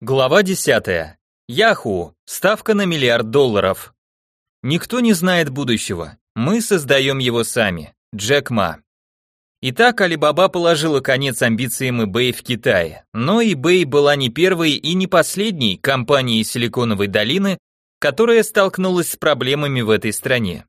Глава 10. Яху. Ставка на миллиард долларов. Никто не знает будущего. Мы создаем его сами. Джек Ма. Итак, Alibaba положила конец амбициям eBay в Китае. Но eBay была не первой и не последней компанией Силиконовой долины, которая столкнулась с проблемами в этой стране.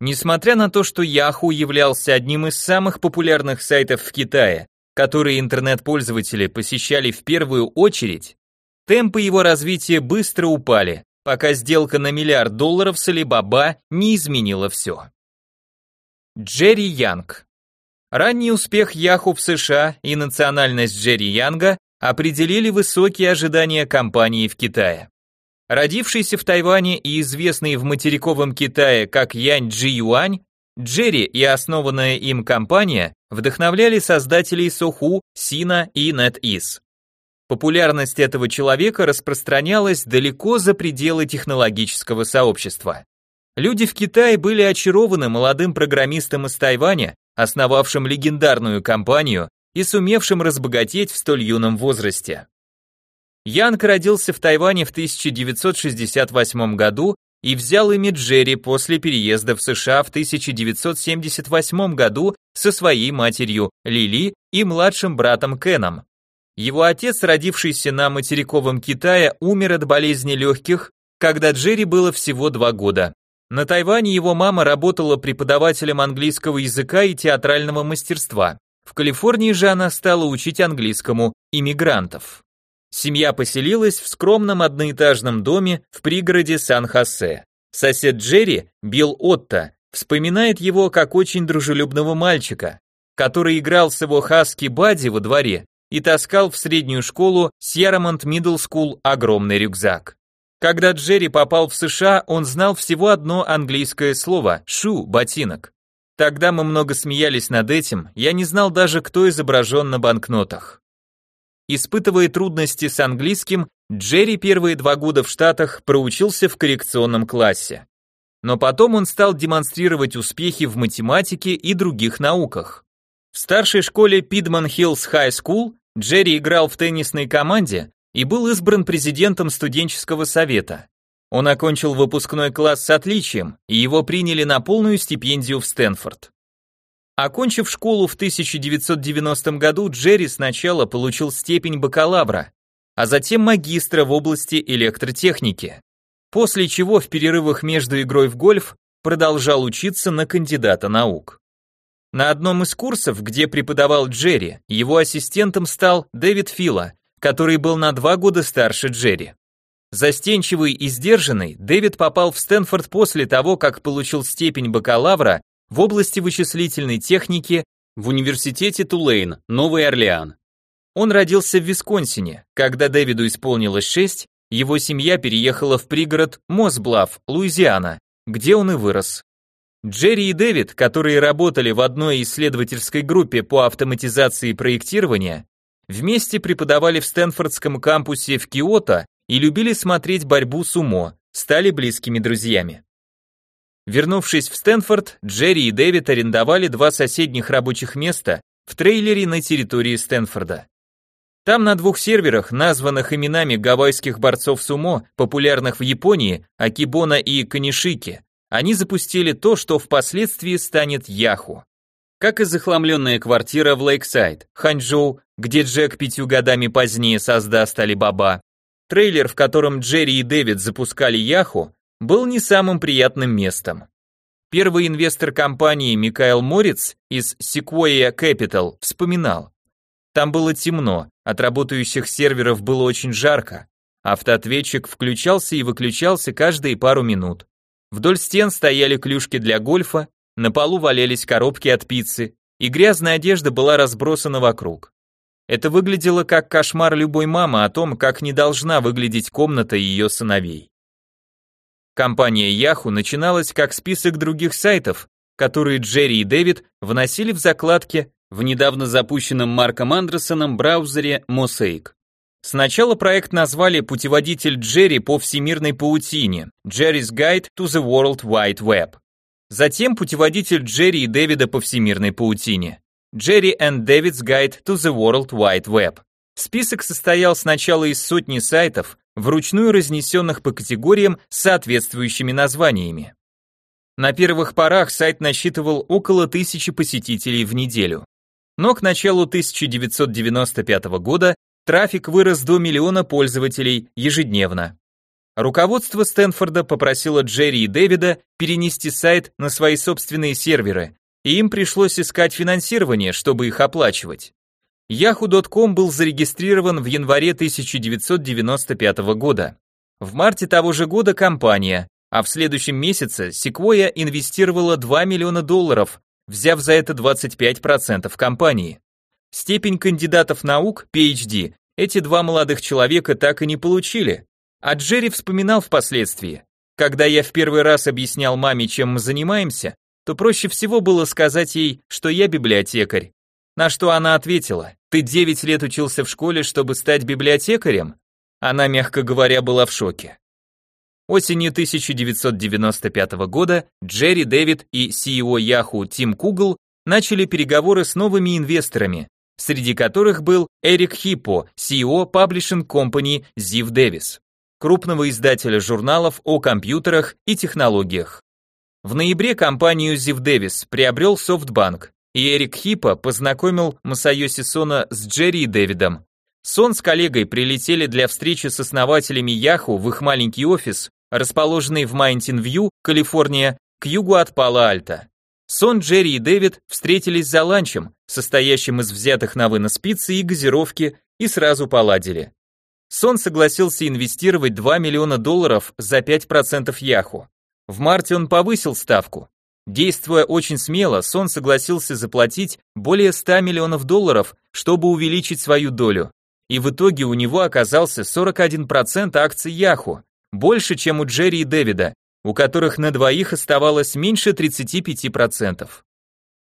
Несмотря на то, что Yahoo являлся одним из самых популярных сайтов в Китае, которые интернет-пользователи посещали в первую очередь, Темпы его развития быстро упали, пока сделка на миллиард долларов с Alibaba не изменила все. Джерри Янг Ранний успех Yahoo в США и национальность Джерри Янга определили высокие ожидания компании в Китае. Родившийся в Тайване и известный в материковом Китае как Янь Джи Юань, Джерри и основанная им компания вдохновляли создателей Соху, Сина и NetEase. Популярность этого человека распространялась далеко за пределы технологического сообщества. Люди в Китае были очарованы молодым программистом из Тайваня, основавшим легендарную компанию и сумевшим разбогатеть в столь юном возрасте. Янг родился в Тайване в 1968 году и взял имя Джерри после переезда в США в 1978 году со своей матерью Лили и младшим братом Кеном. Его отец, родившийся на материковом Китае, умер от болезни легких, когда Джерри было всего два года. На Тайване его мама работала преподавателем английского языка и театрального мастерства. В Калифорнии же она стала учить английскому иммигрантов. Семья поселилась в скромном одноэтажном доме в пригороде Сан-Хосе. Сосед Джерри, Билл Отто, вспоминает его как очень дружелюбного мальчика, который играл с его хаски Бадди во дворе и таскал в среднюю школу Sierramont Middle School огромный рюкзак. Когда Джерри попал в США, он знал всего одно английское слово – «shoe» – ботинок. Тогда мы много смеялись над этим, я не знал даже, кто изображен на банкнотах. Испытывая трудности с английским, Джерри первые два года в Штатах проучился в коррекционном классе. Но потом он стал демонстрировать успехи в математике и других науках. В старшей школе Piedmont Hills High School Джерри играл в теннисной команде и был избран президентом студенческого совета. Он окончил выпускной класс с отличием, и его приняли на полную стипендию в Стэнфорд. Окончив школу в 1990 году, Джерри сначала получил степень бакалавра, а затем магистра в области электротехники, после чего в перерывах между игрой в гольф продолжал учиться на кандидата наук. На одном из курсов, где преподавал Джерри, его ассистентом стал Дэвид Фила, который был на два года старше Джерри. Застенчивый и сдержанный, Дэвид попал в Стэнфорд после того, как получил степень бакалавра в области вычислительной техники в университете Тулейн, Новый Орлеан. Он родился в Висконсине. Когда Дэвиду исполнилось 6, его семья переехала в пригород Мосблав, Луизиана, где он и вырос. Джерри и Дэвид, которые работали в одной исследовательской группе по автоматизации проектирования, вместе преподавали в Стэнфордском кампусе в Киото и любили смотреть борьбу с умо, стали близкими друзьями. Вернувшись в Стэнфорд, Джерри и Дэвид арендовали два соседних рабочих места в трейлере на территории Стэнфорда. Там на двух серверах, названных именами гавайских борцов сумо, популярных в Японии, Акебоно и Конишики, они запустили то, что впоследствии станет Яху. Как и захламленная квартира в Lakeside, Ханчжоу, где Джек пятью годами позднее создаст Alibaba, трейлер, в котором Джерри и Дэвид запускали Яху, был не самым приятным местом. Первый инвестор компании Микаэл Мориц из Sequoia Capital вспоминал. Там было темно, от работающих серверов было очень жарко. Автоответчик включался и выключался каждые пару минут. Вдоль стен стояли клюшки для гольфа, на полу валялись коробки от пиццы, и грязная одежда была разбросана вокруг. Это выглядело как кошмар любой мамы о том, как не должна выглядеть комната ее сыновей. Компания Yahoo начиналась как список других сайтов, которые Джерри и Дэвид вносили в закладки в недавно запущенном Марком Андерсоном браузере Mosaic. Сначала проект назвали «Путеводитель Джерри по всемирной паутине» Jerry's Guide to the World Wide Web. Затем путеводитель Джерри и Дэвида по всемирной паутине Jerry and David's Guide to the World Wide Web. Список состоял сначала из сотни сайтов, вручную разнесенных по категориям с соответствующими названиями. На первых порах сайт насчитывал около тысячи посетителей в неделю. Но к началу 1995 года трафик вырос до миллиона пользователей ежедневно. Руководство Стэнфорда попросило Джерри и Дэвида перенести сайт на свои собственные серверы, и им пришлось искать финансирование, чтобы их оплачивать. Yahoo.com был зарегистрирован в январе 1995 года. В марте того же года компания, а в следующем месяце Sequoia инвестировала 2 миллиона долларов, взяв за это 25% компании. Степень кандидатов наук, PhD, эти два молодых человека так и не получили. А Джерри вспоминал впоследствии. Когда я в первый раз объяснял маме, чем мы занимаемся, то проще всего было сказать ей, что я библиотекарь. На что она ответила, ты 9 лет учился в школе, чтобы стать библиотекарем? Она, мягко говоря, была в шоке. Осенью 1995 года Джерри Дэвид и CEO Yahoo Тим Кугл начали переговоры с новыми инвесторами, среди которых был Эрик Хиппо, CEO Publishing Company Ziv Davis, крупного издателя журналов о компьютерах и технологиях. В ноябре компанию Ziv Davis приобрел SoftBank, и Эрик Хиппо познакомил Масайоси Сона с Джерри и Дэвидом. Сон с коллегой прилетели для встречи с основателями Yahoo в их маленький офис, расположенный в Майнтин-Вью, Калифорния, к югу от Пало-Альто. Сон, Джерри и Дэвид встретились за ланчем, состоящим из взятых на вынос пиццы и газировки, и сразу поладили. Сон согласился инвестировать 2 миллиона долларов за 5% Яху. В марте он повысил ставку. Действуя очень смело, Сон согласился заплатить более 100 миллионов долларов, чтобы увеличить свою долю. И в итоге у него оказался 41% акций Яху, больше, чем у Джерри и Дэвида, у которых на двоих оставалось меньше 35%.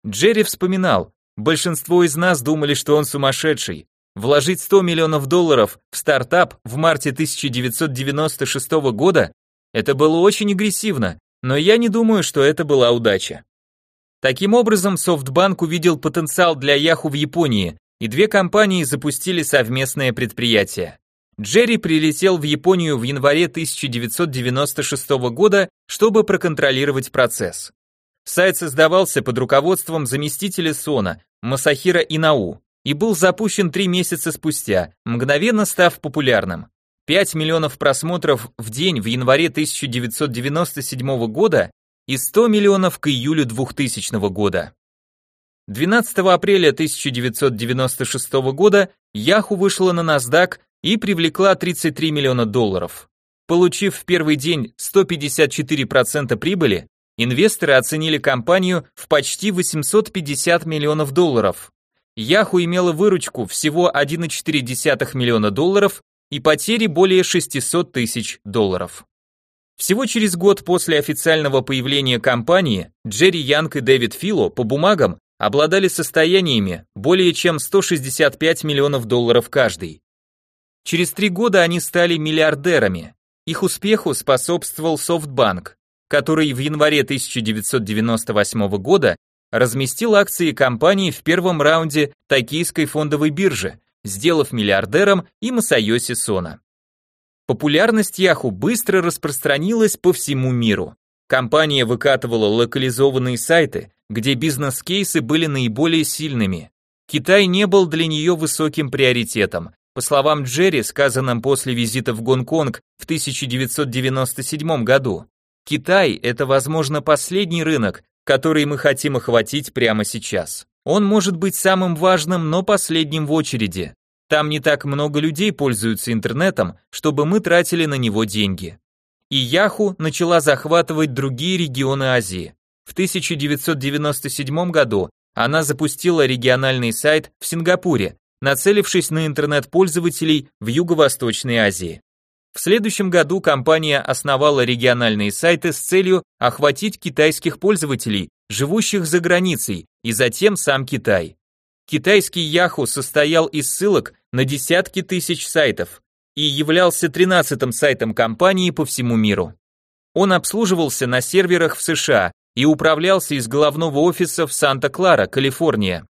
Джерри вспоминал, большинство из нас думали, что он сумасшедший. Вложить 100 миллионов долларов в стартап в марте 1996 года – это было очень агрессивно, но я не думаю, что это была удача. Таким образом, SoftBank увидел потенциал для Yahoo в Японии, и две компании запустили совместное предприятие. Джерри прилетел в Японию в январе 1996 года, чтобы проконтролировать процесс. Сайт создавался под руководством заместителя Сона, Масахира Инау, и был запущен три месяца спустя, мгновенно став популярным. 5 миллионов просмотров в день в январе 1997 года и 100 миллионов к июлю 2000 года. 12 апреля 1996 года Yahoo вышла на NASDAQ и привлекла 33 миллиона долларов. Получив в первый день 154% прибыли, инвесторы оценили компанию в почти 850 миллионов долларов. Yahoo имела выручку всего 1,4 миллиона долларов и потери более 600 тысяч долларов. Всего через год после официального появления компании Джерри Янг и Дэвид Фило по бумагам обладали состояниями более чем 165 миллионов долларов каждый. Через три года они стали миллиардерами. Их успеху способствовал SoftBank, который в январе 1998 года разместил акции компании в первом раунде токийской фондовой биржи, сделав миллиардером и Масайоси Сона. Популярность Яху быстро распространилась по всему миру. Компания выкатывала локализованные сайты, где бизнес-кейсы были наиболее сильными. Китай не был для нее высоким приоритетом, по словам Джерри, сказанным после визита в Гонконг в 1997 году, Китай – это, возможно, последний рынок, который мы хотим охватить прямо сейчас. Он может быть самым важным, но последним в очереди. Там не так много людей пользуются интернетом, чтобы мы тратили на него деньги. И Яху начала захватывать другие регионы Азии. В 1997 году она запустила региональный сайт в Сингапуре, нацелившись на интернет-пользователей в Юго-Восточной Азии. В следующем году компания основала региональные сайты с целью охватить китайских пользователей, живущих за границей, и затем сам Китай. Китайский Яху состоял из ссылок на десятки тысяч сайтов и являлся 13-м сайтом компании по всему миру. Он обслуживался на серверах в США и управлялся из головного офиса в Санта-Клара, Калифорния.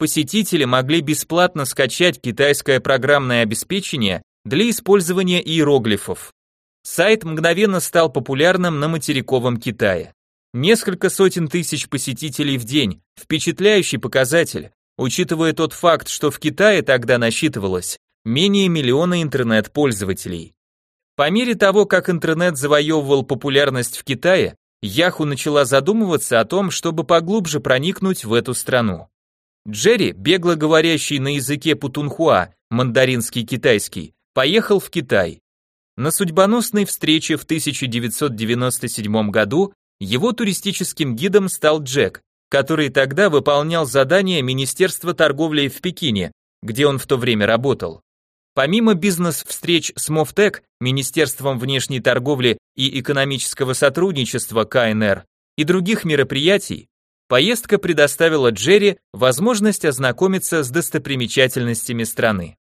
Посетители могли бесплатно скачать китайское программное обеспечение для использования иероглифов. Сайт мгновенно стал популярным на материковом Китае. Несколько сотен тысяч посетителей в день, впечатляющий показатель, учитывая тот факт, что в Китае тогда насчитывалось менее миллиона интернет-пользователей. По мере того, как интернет завоевывал популярность в Китае, Яху начала задумываться о том, чтобы поглубже проникнуть в эту страну. Джерри, бегло говорящий на языке путунхуа, мандаринский китайский, поехал в Китай. На судьбоносной встрече в 1997 году его туристическим гидом стал Джек, который тогда выполнял задание Министерства торговли в Пекине, где он в то время работал. Помимо бизнес-встреч с Мофтек, Министерством внешней торговли и экономического сотрудничества КНР и других мероприятий, поездка предоставила Джерри возможность ознакомиться с достопримечательностями страны.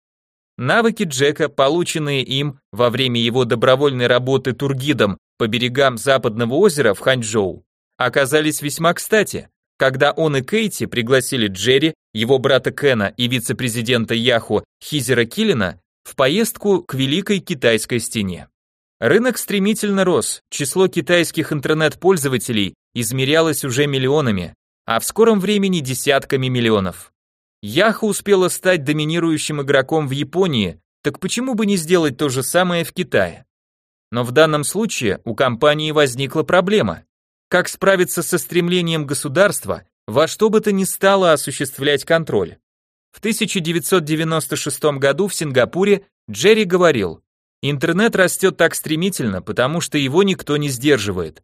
Навыки Джека, полученные им во время его добровольной работы тургидом по берегам западного озера в Ханчжоу, оказались весьма кстати, когда он и Кейти пригласили Джерри, его брата Кена и вице-президента Яху Хизера Киллина в поездку к Великой Китайской стене. Рынок стремительно рос, число китайских интернет-пользователей измерялось уже миллионами, а в скором времени десятками миллионов. Яху успела стать доминирующим игроком в Японии, так почему бы не сделать то же самое в Китае? Но в данном случае у компании возникла проблема. Как справиться со стремлением государства во что бы то ни стало осуществлять контроль? В 1996 году в Сингапуре Джерри говорил, интернет растет так стремительно, потому что его никто не сдерживает.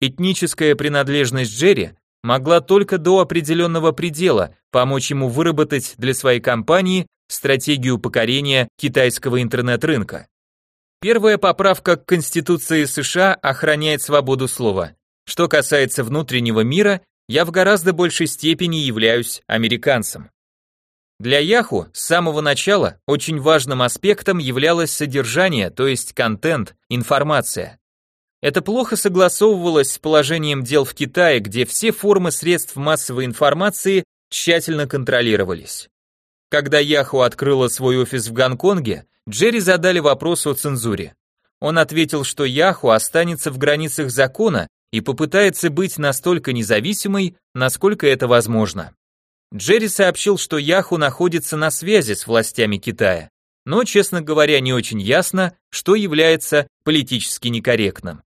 Этническая принадлежность Джерри могла только до определенного предела помочь ему выработать для своей компании стратегию покорения китайского интернет-рынка. Первая поправка к Конституции США охраняет свободу слова. Что касается внутреннего мира, я в гораздо большей степени являюсь американцем. Для Yahoo с самого начала очень важным аспектом являлось содержание, то есть контент, информация. Это плохо согласовывалось с положением дел в Китае, где все формы средств массовой информации тщательно контролировались. Когда Yahoo открыла свой офис в Гонконге, Джерри задали вопрос о цензуре. Он ответил, что Yahoo останется в границах закона и попытается быть настолько независимой, насколько это возможно. Джерри сообщил, что Яху находится на связи с властями Китая, но, честно говоря, не очень ясно, что является политически некорректным.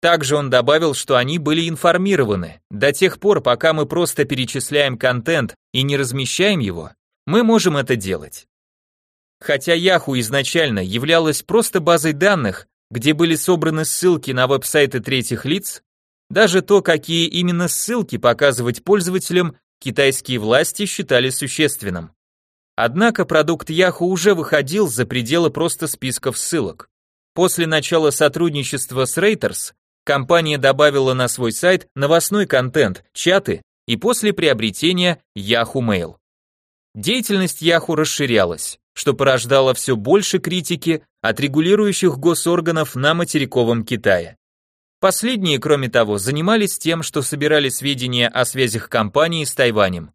Также он добавил, что они были информированы. До тех пор, пока мы просто перечисляем контент и не размещаем его, мы можем это делать. Хотя Yahoo изначально являлась просто базой данных, где были собраны ссылки на веб-сайты третьих лиц, даже то, какие именно ссылки показывать пользователям, китайские власти считали существенным. Однако продукт Yahoo уже выходил за пределы просто списков ссылок. После начала сотрудничества с Reuters компания добавила на свой сайт новостной контент, чаты и после приобретения Yahoo Mail. Деятельность Yahoo расширялась что порождало все больше критики от регулирующих госорганов на материковом Китае. Последние, кроме того, занимались тем, что собирали сведения о связях компании с Тайванем.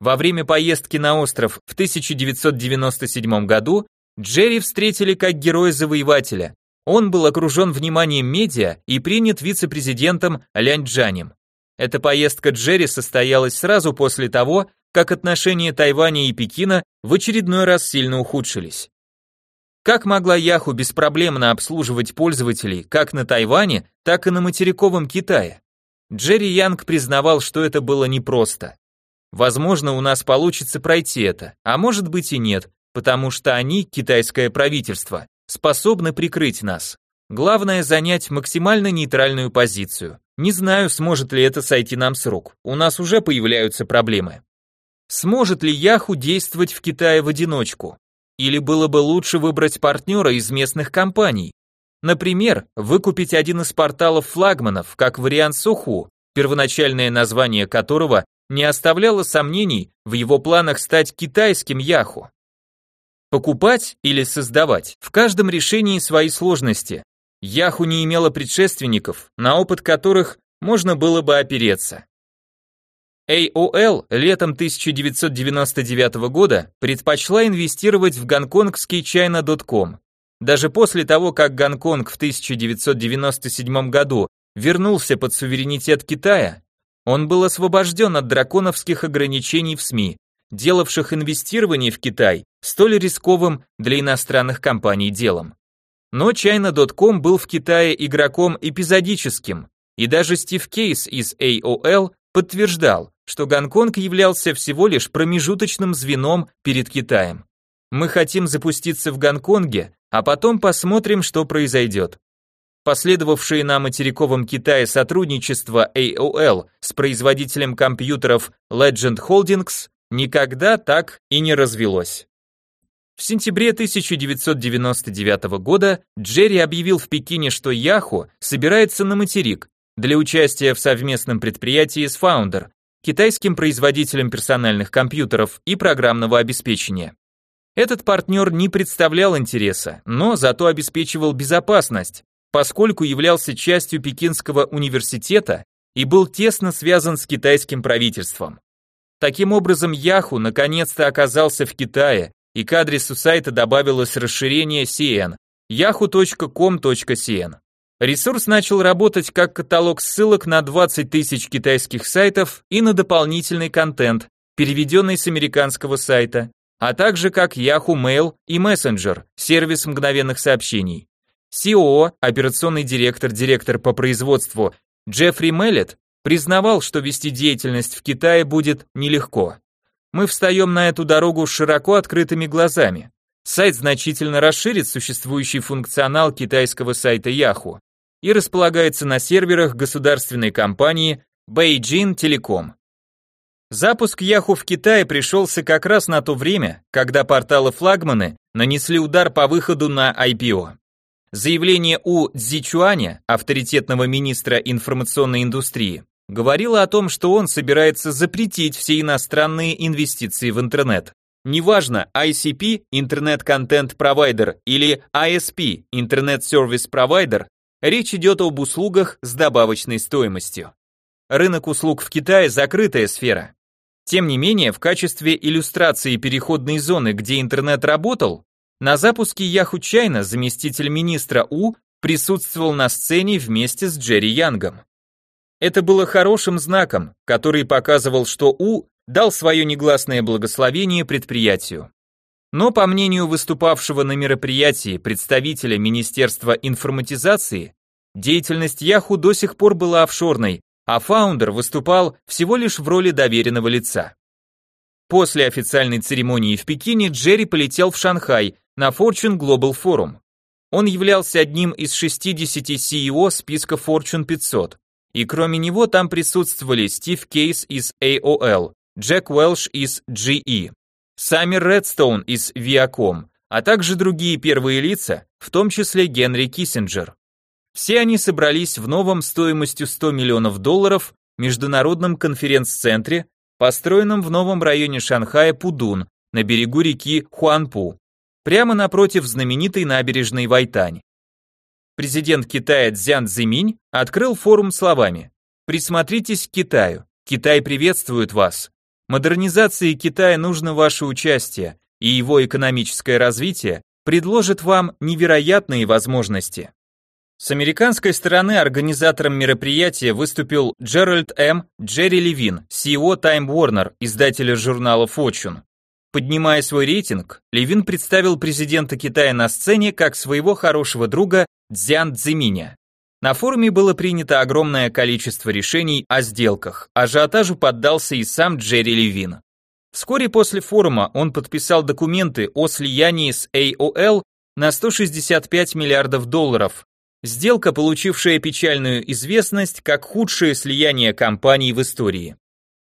Во время поездки на остров в 1997 году Джерри встретили как героя-завоевателя. Он был окружен вниманием медиа и принят вице-президентом Лянь Джанем. Эта поездка Джерри состоялась сразу после того, как отношения Тайваня и Пекина в очередной раз сильно ухудшились. Как могла Яху беспроблемно обслуживать пользователей как на Тайване, так и на материковом Китае? Джерри Янг признавал, что это было непросто. Возможно, у нас получится пройти это, а может быть и нет, потому что они, китайское правительство, способны прикрыть нас. Главное занять максимально нейтральную позицию. Не знаю, сможет ли это сойти нам с рук. У нас уже появляются проблемы. Сможет ли Яху действовать в Китае в одиночку? Или было бы лучше выбрать партнера из местных компаний? Например, выкупить один из порталов флагманов, как вариант Суху, первоначальное название которого не оставляло сомнений в его планах стать китайским Яху. Покупать или создавать, в каждом решении свои сложности. Яху не имела предшественников, на опыт которых можно было бы опереться. AOL летом 1999 года предпочла инвестировать в гонконгский China.com. Даже после того, как Гонконг в 1997 году вернулся под суверенитет Китая, он был освобожден от драконовских ограничений в СМИ, делавших инвестирование в Китай столь рисковым для иностранных компаний делом. Но China.com был в Китае игроком эпизодическим, и даже Стив Кейс из AOL подтверждал, что Гонконг являлся всего лишь промежуточным звеном перед Китаем. Мы хотим запуститься в Гонконге, а потом посмотрим, что произойдет. Последовавшее на материковом Китае сотрудничество AOL с производителем компьютеров Legend Holdings никогда так и не развелось. В сентябре 1999 года Джерри объявил в Пекине, что Yahoo собирается на материк для участия в совместном предприятии с Founder, китайским производителем персональных компьютеров и программного обеспечения. Этот партнер не представлял интереса, но зато обеспечивал безопасность, поскольку являлся частью Пекинского университета и был тесно связан с китайским правительством. Таким образом, Yahoo наконец-то оказался в Китае, и к адресу сайта добавилось расширение CN yahoo.com.cn. Ресурс начал работать как каталог ссылок на 20 тысяч китайских сайтов и на дополнительный контент, переведенный с американского сайта, а также как Yahoo Mail и Messenger, сервис мгновенных сообщений. CEO, операционный директор, директор по производству Джеффри Меллет признавал, что вести деятельность в Китае будет нелегко. Мы встаем на эту дорогу широко открытыми глазами. Сайт значительно расширит существующий функционал китайского сайта Yahoo и располагается на серверах государственной компании Beijing Telecom. Запуск Yahoo в Китае пришелся как раз на то время, когда порталы-флагманы нанесли удар по выходу на IPO. Заявление У Цзичуаня, авторитетного министра информационной индустрии, говорило о том, что он собирается запретить все иностранные инвестиции в интернет. Неважно, ICP, интернет-контент-провайдер, или ISP, интернет-сервис-провайдер, речь идет об услугах с добавочной стоимостью. Рынок услуг в Китае – закрытая сфера. Тем не менее, в качестве иллюстрации переходной зоны, где интернет работал, на запуске Yahoo China заместитель министра У присутствовал на сцене вместе с Джерри Янгом. Это было хорошим знаком, который показывал, что У дал свое негласное благословение предприятию. Но по мнению выступавшего на мероприятии представителя Министерства информатизации, деятельность Yahoo до сих пор была офшорной, а фаундер выступал всего лишь в роли доверенного лица. После официальной церемонии в Пекине Джерри полетел в Шанхай на Fortune Global Forum. Он являлся одним из 60 CEO списка Fortune 500, и кроме него там присутствовали Стив Кейс из AOL, Джек Уэлш из GE, Самир Редстоун из Viacom, а также другие первые лица, в том числе Генри Киссинджер. Все они собрались в новом стоимостью 100 миллионов долларов международном конференц-центре, построенном в новом районе Шанхая Пудун, на берегу реки Хуанпу, прямо напротив знаменитой набережной Вайтань. Президент Китая Цзян Цзиминь открыл форум словами «Присмотритесь к Китаю, Китай приветствует вас. Модернизации Китая нужно ваше участие, и его экономическое развитие предложит вам невероятные возможности». С американской стороны организатором мероприятия выступил Джеральд М. Джерри Левин, CEO Time Warner, издателя журнала Fortune. Поднимая свой рейтинг, Левин представил президента Китая на сцене как своего хорошего друга Цзян Цзиминя. На форуме было принято огромное количество решений о сделках, ажиотажу поддался и сам Джерри Левин. Вскоре после форума он подписал документы о слиянии с AOL на 165 миллиардов долларов, Сделка, получившая печальную известность как худшее слияние компаний в истории.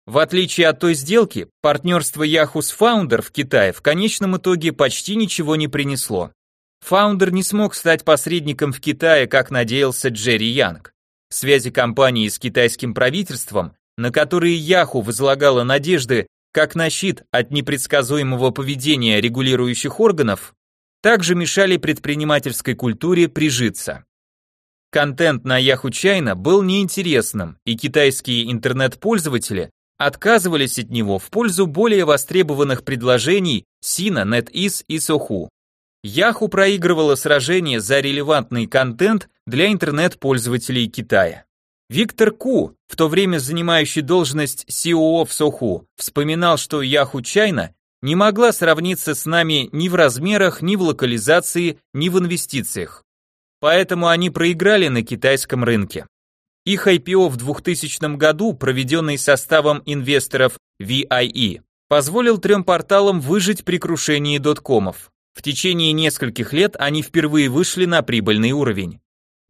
В отличие от той сделки, партнерство Yahoo с Founder в Китае в конечном итоге почти ничего не принесло. Founder не смог стать посредником в Китае, как надеялся Джерри Янг. Связи компании с китайским правительством, на которые Yahoo возлагала надежды как на щит от непредсказуемого поведения регулирующих органов, также мешали предпринимательской культуре прижиться. Контент на Yahoo China был неинтересным, и китайские интернет-пользователи отказывались от него в пользу более востребованных предложений Sina, NetEase и Sohu. Yahoo проигрывала сражение за релевантный контент для интернет-пользователей Китая. Виктор Ку, в то время занимающий должность CEO в Sohu, вспоминал, что Yahoo China не могла сравниться с нами ни в размерах, ни в локализации, ни в инвестициях. Поэтому они проиграли на китайском рынке. Их IPO в 2000 году, проведенный составом инвесторов VIE, позволил трем порталам выжить при крушении доткомов. В течение нескольких лет они впервые вышли на прибыльный уровень.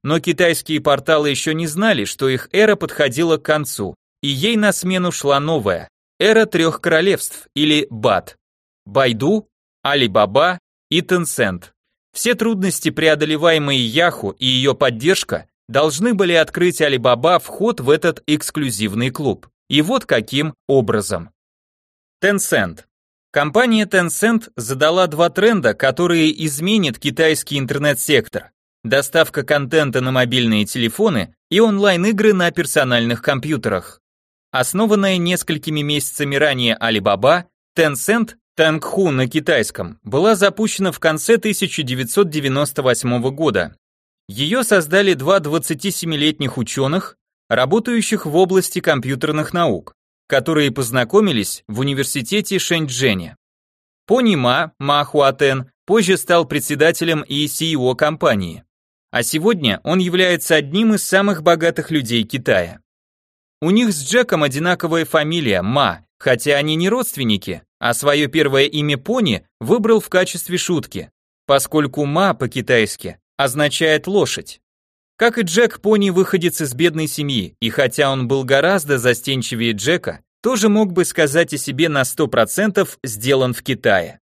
Но китайские порталы еще не знали, что их эра подходила к концу, и ей на смену шла новая – эра трех королевств, или БАТ. Байду, Alibaba и Tencent. Все трудности, преодолеваемые Яху и ее поддержка, должны были открыть Alibaba вход в этот эксклюзивный клуб. И вот каким образом. Tencent. Компания Tencent задала два тренда, которые изменят китайский интернет-сектор. Доставка контента на мобильные телефоны и онлайн-игры на персональных компьютерах. Основанная несколькими месяцами ранее Alibaba, Tencent Тангху на китайском была запущена в конце 1998 года. Ее создали два 27-летних ученых, работающих в области компьютерных наук, которые познакомились в университете Шэньчжэне. Пони Ма, Ма Хуатен, позже стал председателем и CEO компании. А сегодня он является одним из самых богатых людей Китая. У них с Джеком одинаковая фамилия Ма, хотя они не родственники, а свое первое имя Пони выбрал в качестве шутки, поскольку Ма по-китайски означает лошадь. Как и Джек, Пони выходец из бедной семьи, и хотя он был гораздо застенчивее Джека, тоже мог бы сказать о себе на 100% сделан в Китае.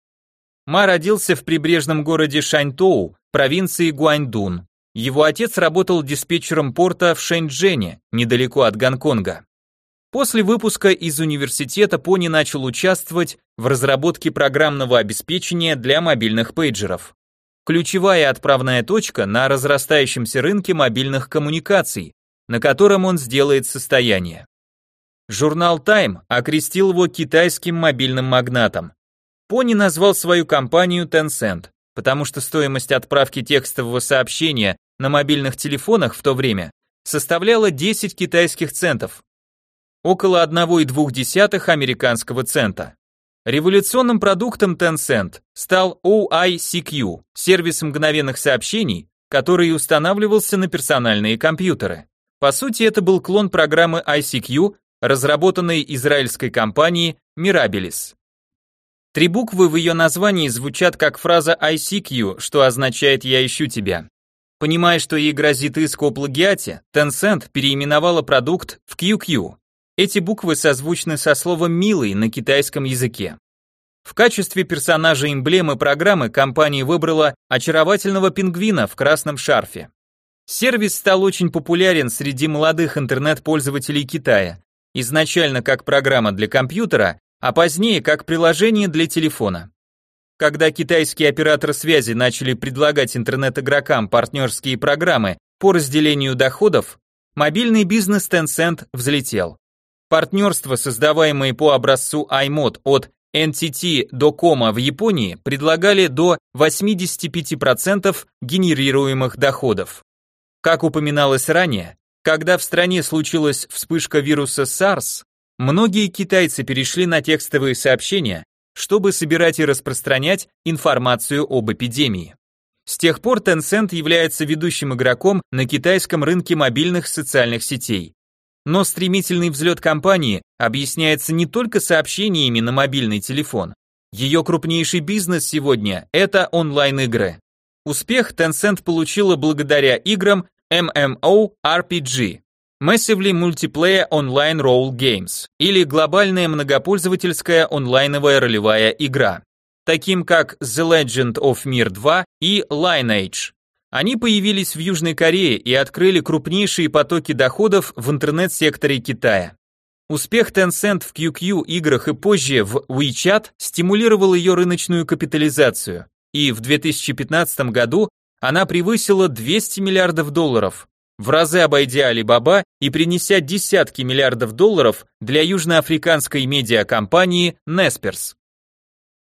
Ма родился в прибрежном городе Шаньтоу, провинции Гуаньдун. Его отец работал диспетчером порта в Шэньчжэне, недалеко от Гонконга. После выпуска из университета Пони начал участвовать в разработке программного обеспечения для мобильных пейджеров. Ключевая отправная точка на разрастающемся рынке мобильных коммуникаций, на котором он сделает состояние. Журнал Time окрестил его китайским мобильным магнатом. Пони назвал свою компанию Tencent, потому что стоимость отправки текстового сообщения на мобильных телефонах в то время составляла 10 китайских центов, около 1,2 американского цента. Революционным продуктом Tencent стал OICQ, сервис мгновенных сообщений, который устанавливался на персональные компьютеры. По сути, это был клон программы ICQ, разработанной израильской компанией Mirabilis. Три буквы в ее названии звучат как фраза ICQ, что означает «я ищу тебя». Понимая, что ей грозит иск о плагиате, Tencent переименовала продукт в QQ, эти буквы созвучны со словом «милый» на китайском языке. В качестве персонажа эмблемы программы компания выбрала очаровательного пингвина в красном шарфе. Сервис стал очень популярен среди молодых интернет-пользователей Китая, изначально как программа для компьютера, а позднее как приложение для телефона. Когда китайские операторы связи начали предлагать интернет-игрокам партнерские программы по разделению доходов, мобильный бизнес Tencent взлетел. Партнерства, создаваемые по образцу iMod от NTT Docomo в Японии, предлагали до 85% генерируемых доходов. Как упоминалось ранее, когда в стране случилась вспышка вируса SARS, многие китайцы перешли на текстовые сообщения, чтобы собирать и распространять информацию об эпидемии. С тех пор Tencent является ведущим игроком на китайском рынке мобильных социальных сетей. Но стремительный взлет компании объясняется не только сообщениями на мобильный телефон. Ее крупнейший бизнес сегодня – это онлайн-игры. Успех Tencent получила благодаря играм MMORPG – Massively Multiplayer Online Role Games или глобальная многопользовательская онлайновая ролевая игра, таким как The Legend of Mir 2 и Lineage. Они появились в Южной Корее и открыли крупнейшие потоки доходов в интернет-секторе Китая. Успех Tencent в QQ играх и позже в WeChat стимулировал ее рыночную капитализацию, и в 2015 году она превысила 200 миллиардов долларов. в разы обойдя Alibaba и принеся десятки миллиардов долларов для южноафриканской медиакомпании Nespers.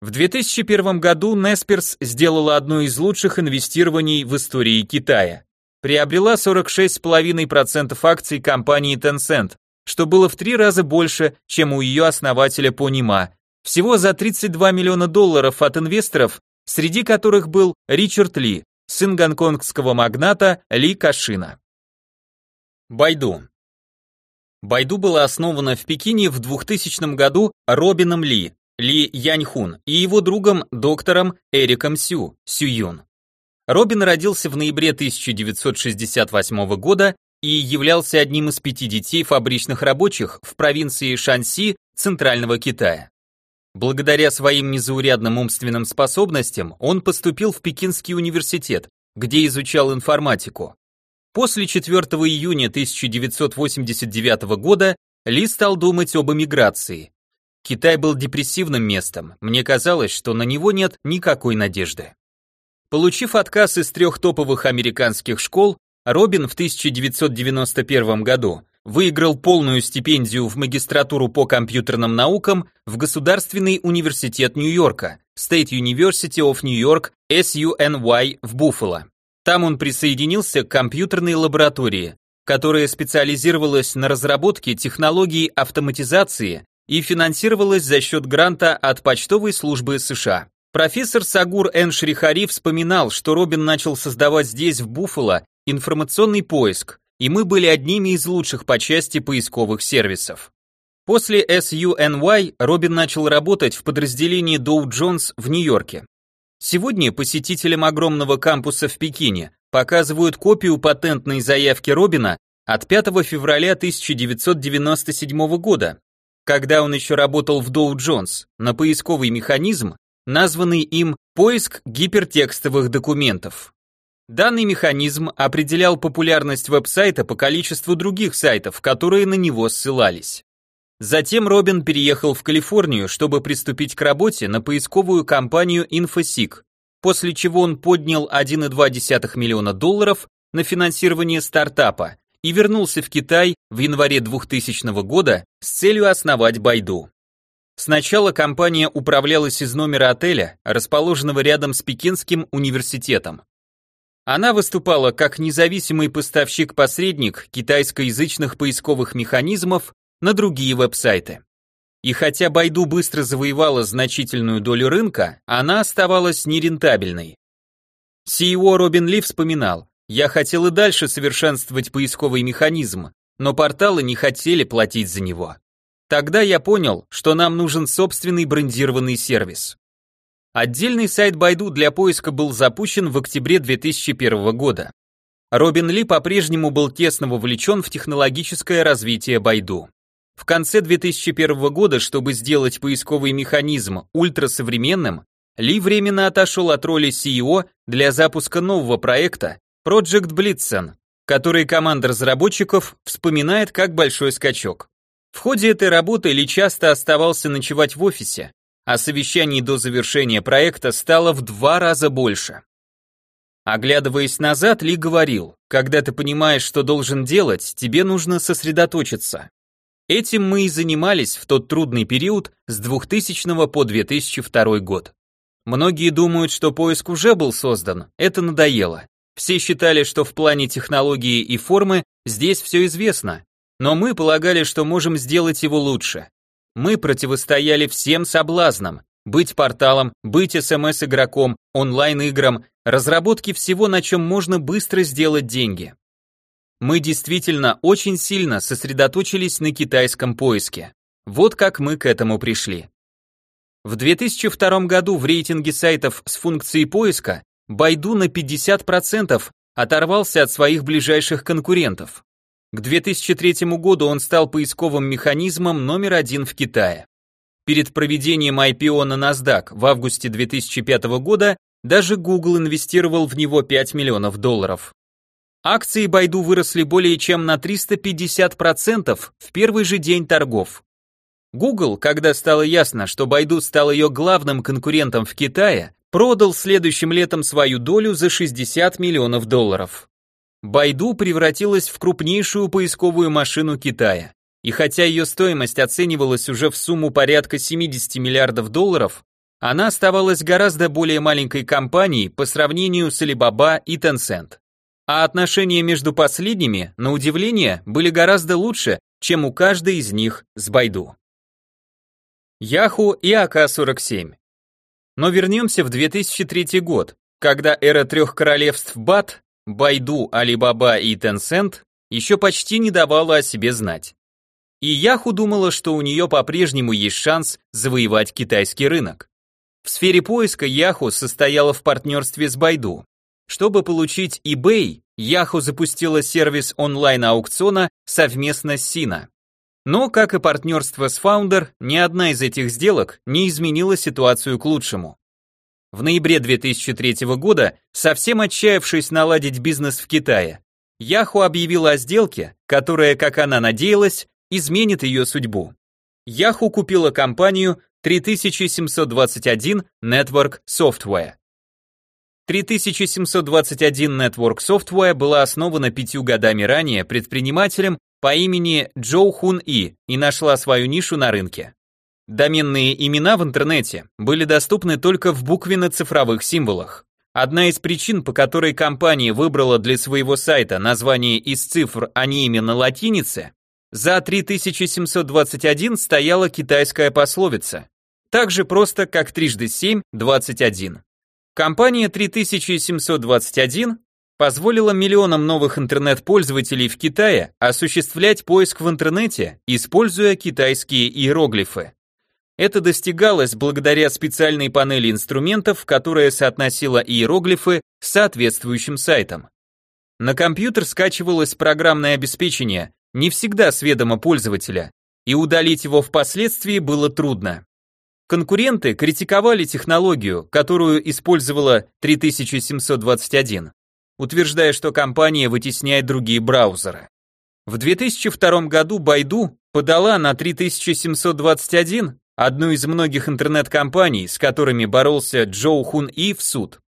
В 2001 году Nespers сделала одно из лучших инвестирований в истории Китая. Приобрела 46,5% акций компании Tencent, что было в три раза больше, чем у ее основателя Понима, всего за 32 миллиона долларов от инвесторов, среди которых был Ричард Ли, сын гонконгского магната Ли Кашина. Байду. Байду была основана в Пекине в 2000 году Робином Ли, Ли Яньхун, и его другом доктором Эриком Сю, Сююн. Робин родился в ноябре 1968 года и являлся одним из пяти детей фабричных рабочих в провинции Шанси, Центрального Китая. Благодаря своим незаурядным умственным способностям он поступил в Пекинский университет, где изучал информатику. После 4 июня 1989 года Ли стал думать об эмиграции. Китай был депрессивным местом, мне казалось, что на него нет никакой надежды. Получив отказ из трех топовых американских школ, Робин в 1991 году выиграл полную стипендию в магистратуру по компьютерным наукам в Государственный университет Нью-Йорка, State University of New York, SUNY в Буффало. Там он присоединился к компьютерной лаборатории, которая специализировалась на разработке технологий автоматизации и финансировалась за счет гранта от почтовой службы США. Профессор Сагур Эн Шрихари вспоминал, что Робин начал создавать здесь, в Буффало, информационный поиск, и мы были одними из лучших по части поисковых сервисов. После SUNY Робин начал работать в подразделении Dow Jones в Нью-Йорке. Сегодня посетителям огромного кампуса в Пекине показывают копию патентной заявки Робина от 5 февраля 1997 года, когда он еще работал в Dow Jones, на поисковый механизм, названный им «поиск гипертекстовых документов». Данный механизм определял популярность веб-сайта по количеству других сайтов, которые на него ссылались. Затем Робин переехал в Калифорнию, чтобы приступить к работе на поисковую компанию InfoSeek, после чего он поднял 1,2 миллиона долларов на финансирование стартапа и вернулся в Китай в январе 2000 года с целью основать Байду. Сначала компания управлялась из номера отеля, расположенного рядом с Пекинским университетом. Она выступала как независимый поставщик-посредник китайскоязычных поисковых механизмов на другие веб-сайты. И хотя Байду быстро завоевала значительную долю рынка, она оставалась нерентабельной. CEO Робин Ли вспоминал, «Я хотел и дальше совершенствовать поисковый механизм, но порталы не хотели платить за него. Тогда я понял, что нам нужен собственный брендированный сервис. Отдельный сайт Байду для поиска был запущен в октябре 2001 года. Робин Ли по-прежнему был тесно вовлечен в технологическое развитие Байду. В конце 2001 года, чтобы сделать поисковый механизм ультрасовременным, Ли временно отошел от роли CEO для запуска нового проекта Project Blitzen, который команда разработчиков вспоминает как большой скачок. В ходе этой работы Ли часто оставался ночевать в офисе, а совещаний до завершения проекта стало в два раза больше. Оглядываясь назад, Ли говорил, когда ты понимаешь, что должен делать, тебе нужно сосредоточиться. Этим мы и занимались в тот трудный период с 2000 по 2002 год. Многие думают, что поиск уже был создан, это надоело. Все считали, что в плане технологии и формы здесь все известно, но мы полагали, что можем сделать его лучше. Мы противостояли всем соблазнам, быть порталом, быть СМС-игроком, онлайн-играм, разработке всего, на чем можно быстро сделать деньги. Мы действительно очень сильно сосредоточились на китайском поиске. Вот как мы к этому пришли. В 2002 году в рейтинге сайтов с функцией поиска Байду на 50% оторвался от своих ближайших конкурентов. К 2003 году он стал поисковым механизмом номер один в Китае. Перед проведением IPO на NASDAQ в августе 2005 года даже Google инвестировал в него 5 миллионов долларов. Акции Байду выросли более чем на 350% в первый же день торгов. Google, когда стало ясно, что Байду стал ее главным конкурентом в Китае, продал следующим летом свою долю за 60 миллионов долларов. Байду превратилась в крупнейшую поисковую машину Китая. И хотя ее стоимость оценивалась уже в сумму порядка 70 миллиардов долларов, она оставалась гораздо более маленькой компанией по сравнению с Alibaba и Tencent. А отношения между последними, на удивление, были гораздо лучше, чем у каждой из них с Байду. Yahoo и АК-47. Но вернемся в 2003 год, когда эра трех королевств БАТ, Байду, Алибаба и Tencent еще почти не давала о себе знать. И Яху думала, что у нее по-прежнему есть шанс завоевать китайский рынок. В сфере поиска Яху состояла в партнерстве с Байду. Чтобы получить eBay, Яху запустила сервис онлайн-аукциона совместно с Сина. Но, как и партнерство с Founder, ни одна из этих сделок не изменила ситуацию к лучшему. В ноябре 2003 года, совсем отчаявшись наладить бизнес в Китае, Яху объявила о сделке, которая, как она надеялась, изменит ее судьбу. Яху купила компанию 3721 Network Software. 3721 Network Software была основана пятью годами ранее предпринимателем по имени Джоу Хун И и нашла свою нишу на рынке. Доменные имена в интернете были доступны только в буквенно-цифровых символах. Одна из причин, по которой компания выбрала для своего сайта название из цифр, а не имя на латинице, за 3721 стояла китайская пословица. Так же просто, как трижды 7 – 21. Компания 3721 позволила миллионам новых интернет-пользователей в Китае осуществлять поиск в интернете, используя китайские иероглифы. Это достигалось благодаря специальной панели инструментов, которая соотносила иероглифы с соответствующим сайтом. На компьютер скачивалось программное обеспечение, не всегда с ведома пользователя, и удалить его впоследствии было трудно. Конкуренты критиковали технологию, которую использовала 3721, утверждая, что компания вытесняет другие браузеры. В 2002 году Байду подала на 3721 одну из многих интернет-компаний, с которыми боролся Джоу Хун И в суд.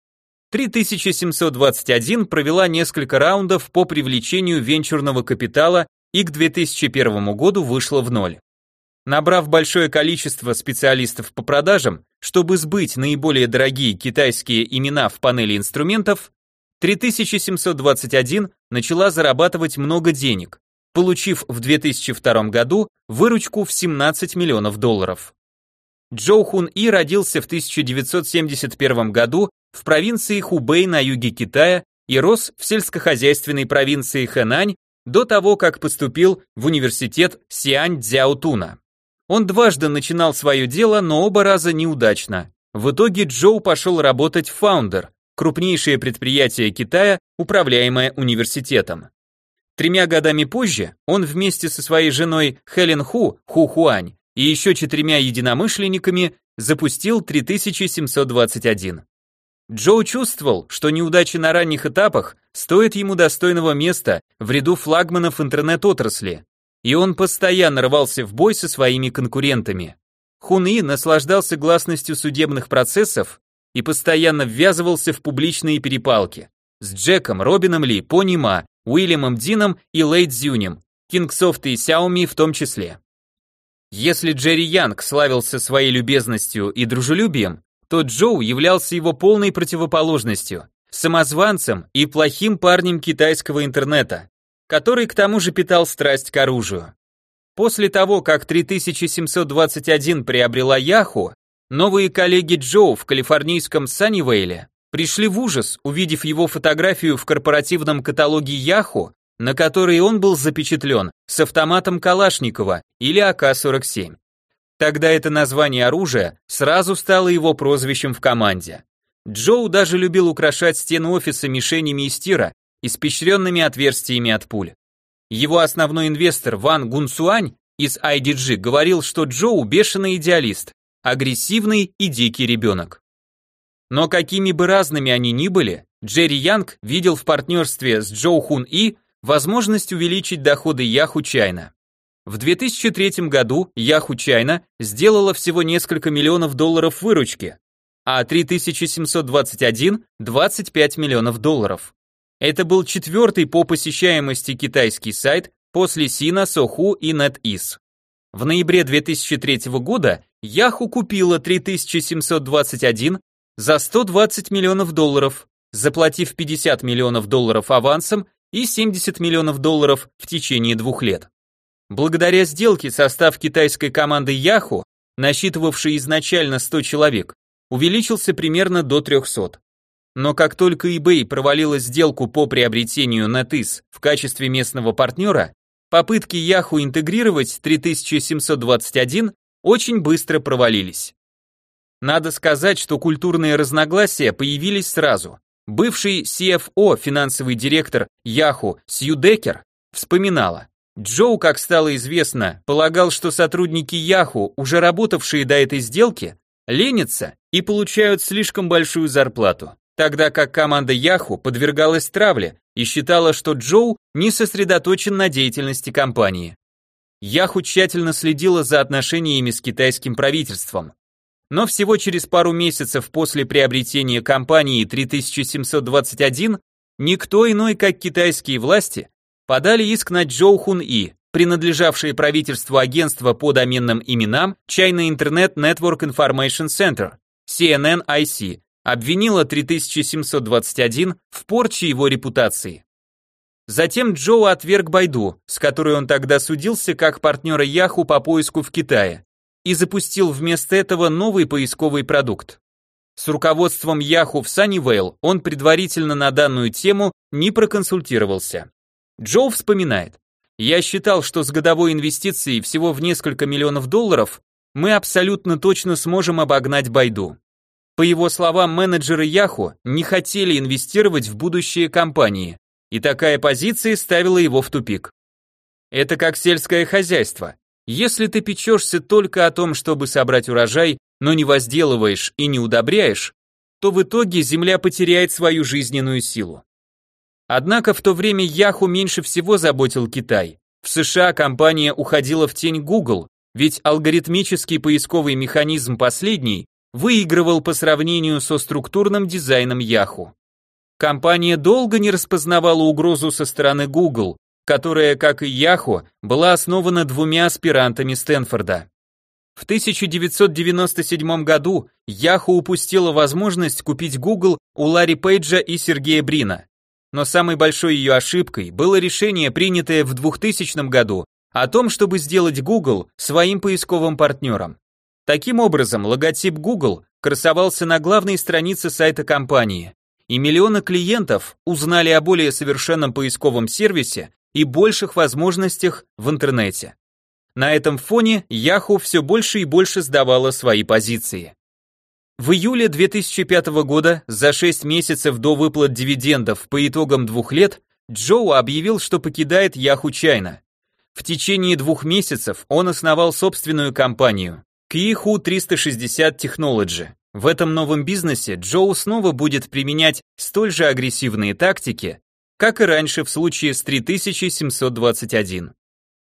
3721 провела несколько раундов по привлечению венчурного капитала и к 2001 году вышла в ноль. Набрав большое количество специалистов по продажам, чтобы сбыть наиболее дорогие китайские имена в панели инструментов, 3721 начала зарабатывать много денег, получив в 2002 году выручку в 17 миллионов долларов. Джоу Хун И родился в 1971 году в провинции Хубэй на юге Китая и рос в сельскохозяйственной провинции Хэнань до того, как поступил в университет Сиань Цзяотуна. Он дважды начинал свое дело, но оба раза неудачно. В итоге Джоу пошел работать в Founder, крупнейшее предприятие Китая, управляемое университетом. Тремя годами позже он вместе со своей женой Хелен Ху, Ху Хуань, и еще четырьмя единомышленниками запустил 3721. Джоу чувствовал, что неудачи на ранних этапах стоят ему достойного места в ряду флагманов интернет-отрасли, и он постоянно рвался в бой со своими конкурентами. Хунъи наслаждался гласностью судебных процессов и постоянно ввязывался в публичные перепалки с Джеком, Робином Ли, Пони Ма, Уильямом Дином и Лэй Цзюнем, Kingsoft и Xiaomi в том числе. Если Джерри Янг славился своей любезностью и дружелюбием, то Джоу являлся его полной противоположностью, самозванцем и плохим парнем китайского интернета, который к тому же питал страсть к оружию. После того, как 3721 приобрела Яху, новые коллеги Джоу в калифорнийском Саннивейле пришли в ужас, увидев его фотографию в корпоративном каталоге Яху, на которой он был запечатлен с автоматом Калашникова или АК-47. Тогда это название оружия сразу стало его прозвищем в команде. Джоу даже любил украшать стены офиса мишенями из тира, испещренными отверстиями от пуль. Его основной инвестор Ван Гунсуань из IDG говорил, что Джоу бешеный идеалист, агрессивный и дикий ребенок. Но какими бы разными они ни были, Джерри Янг видел в партнерстве с Джоу Хун И возможность увеличить доходы Яху Чайна. В 2003 году Яху Чайна сделала всего несколько миллионов долларов выручки, а 3721 – 25 миллионов долларов. Это был четвертый по посещаемости китайский сайт после Сина, Соху и NetEase. В ноябре 2003 года Yahoo купила 3721 за 120 миллионов долларов, заплатив 50 миллионов долларов авансом и 70 миллионов долларов в течение двух лет. Благодаря сделке состав китайской команды Yahoo, насчитывавшей изначально 100 человек, увеличился примерно до 300. Но как только eBay провалила сделку по приобретению NetEase в качестве местного партнера, попытки Yahoo интегрировать 3721 очень быстро провалились. Надо сказать, что культурные разногласия появились сразу. Бывший CFO, финансовый директор Yahoo Сью Декер, вспоминала. Джоу, как стало известно, полагал, что сотрудники Yahoo, уже работавшие до этой сделки, ленятся и получают слишком большую зарплату тогда как команда Yahoo подвергалась травле и считала, что Джоу не сосредоточен на деятельности компании. Yahoo тщательно следила за отношениями с китайским правительством. Но всего через пару месяцев после приобретения компании 3721 никто иной, как китайские власти, подали иск на Джоу Хун И, принадлежавшее правительству агентства по доменным именам China Internet Network Information Center, CNNIC, обвинила 3721 в порче его репутации. Затем Джоу отверг Байду, с которой он тогда судился как партнера Яху по поиску в Китае, и запустил вместо этого новый поисковый продукт. С руководством Яху в Sunnyvale он предварительно на данную тему не проконсультировался. Джоу вспоминает, «Я считал, что с годовой инвестицией всего в несколько миллионов долларов мы абсолютно точно сможем обогнать Байду. По его словам, менеджеры Яху не хотели инвестировать в будущее компании, и такая позиция ставила его в тупик. Это как сельское хозяйство. Если ты печешься только о том, чтобы собрать урожай, но не возделываешь и не удобряешь, то в итоге земля потеряет свою жизненную силу. Однако в то время Яху меньше всего заботил Китай. В США компания уходила в тень Google, ведь алгоритмический поисковый механизм последний выигрывал по сравнению со структурным дизайном Yahoo. Компания долго не распознавала угрозу со стороны Google, которая, как и Yahoo, была основана двумя аспирантами Стэнфорда. В 1997 году Yahoo упустила возможность купить Google у Ларри Пейджа и Сергея Брина. Но самой большой ее ошибкой было решение, принятое в 2000 году, о том, чтобы сделать Google своим поисковым партнером. Таким образом, логотип Google красовался на главной странице сайта компании, и миллионы клиентов узнали о более совершенном поисковом сервисе и больших возможностях в интернете. На этом фоне Yahoo все больше и больше сдавала свои позиции. В июле 2005 года, за 6 месяцев до выплат дивидендов по итогам двух лет, Джоу объявил, что покидает Yahoo China. В течение двух месяцев он основал собственную компанию, Kihu 360 Technology. В этом новом бизнесе Джоу снова будет применять столь же агрессивные тактики, как и раньше в случае с 3721.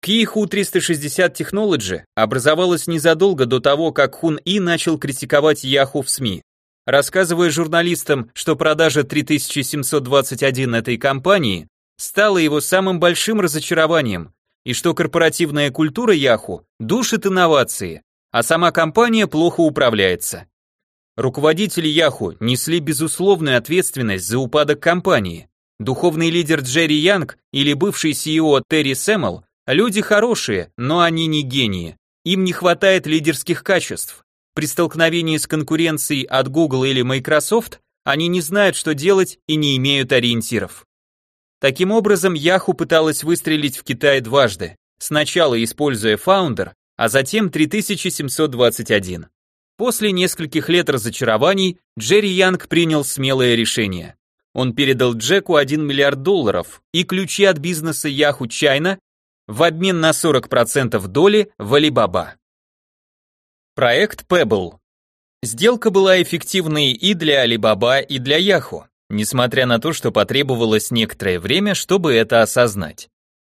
Kihu 360 Technology образовалась незадолго до того, как Хун И начал критиковать Yahoo в СМИ. Рассказывая журналистам, что продажа 3721 этой компании стала его самым большим разочарованием, и что корпоративная культура Yahoo душит инновации, а сама компания плохо управляется. Руководители Яху несли безусловную ответственность за упадок компании. Духовный лидер Джерри Янг или бывший CEO Терри Сэммел – люди хорошие, но они не гении. Им не хватает лидерских качеств. При столкновении с конкуренцией от Google или Microsoft они не знают, что делать и не имеют ориентиров. Таким образом, Yahoo пыталась выстрелить в Китай дважды. Сначала используя Founder, а затем 3721. После нескольких лет разочарований Джерри Янг принял смелое решение. Он передал Джеку 1 миллиард долларов и ключи от бизнеса Yahoo China в обмен на 40% доли в Alibaba. Проект Pebble. Сделка была эффективной и для Alibaba, и для Yahoo, несмотря на то, что потребовалось некоторое время, чтобы это осознать.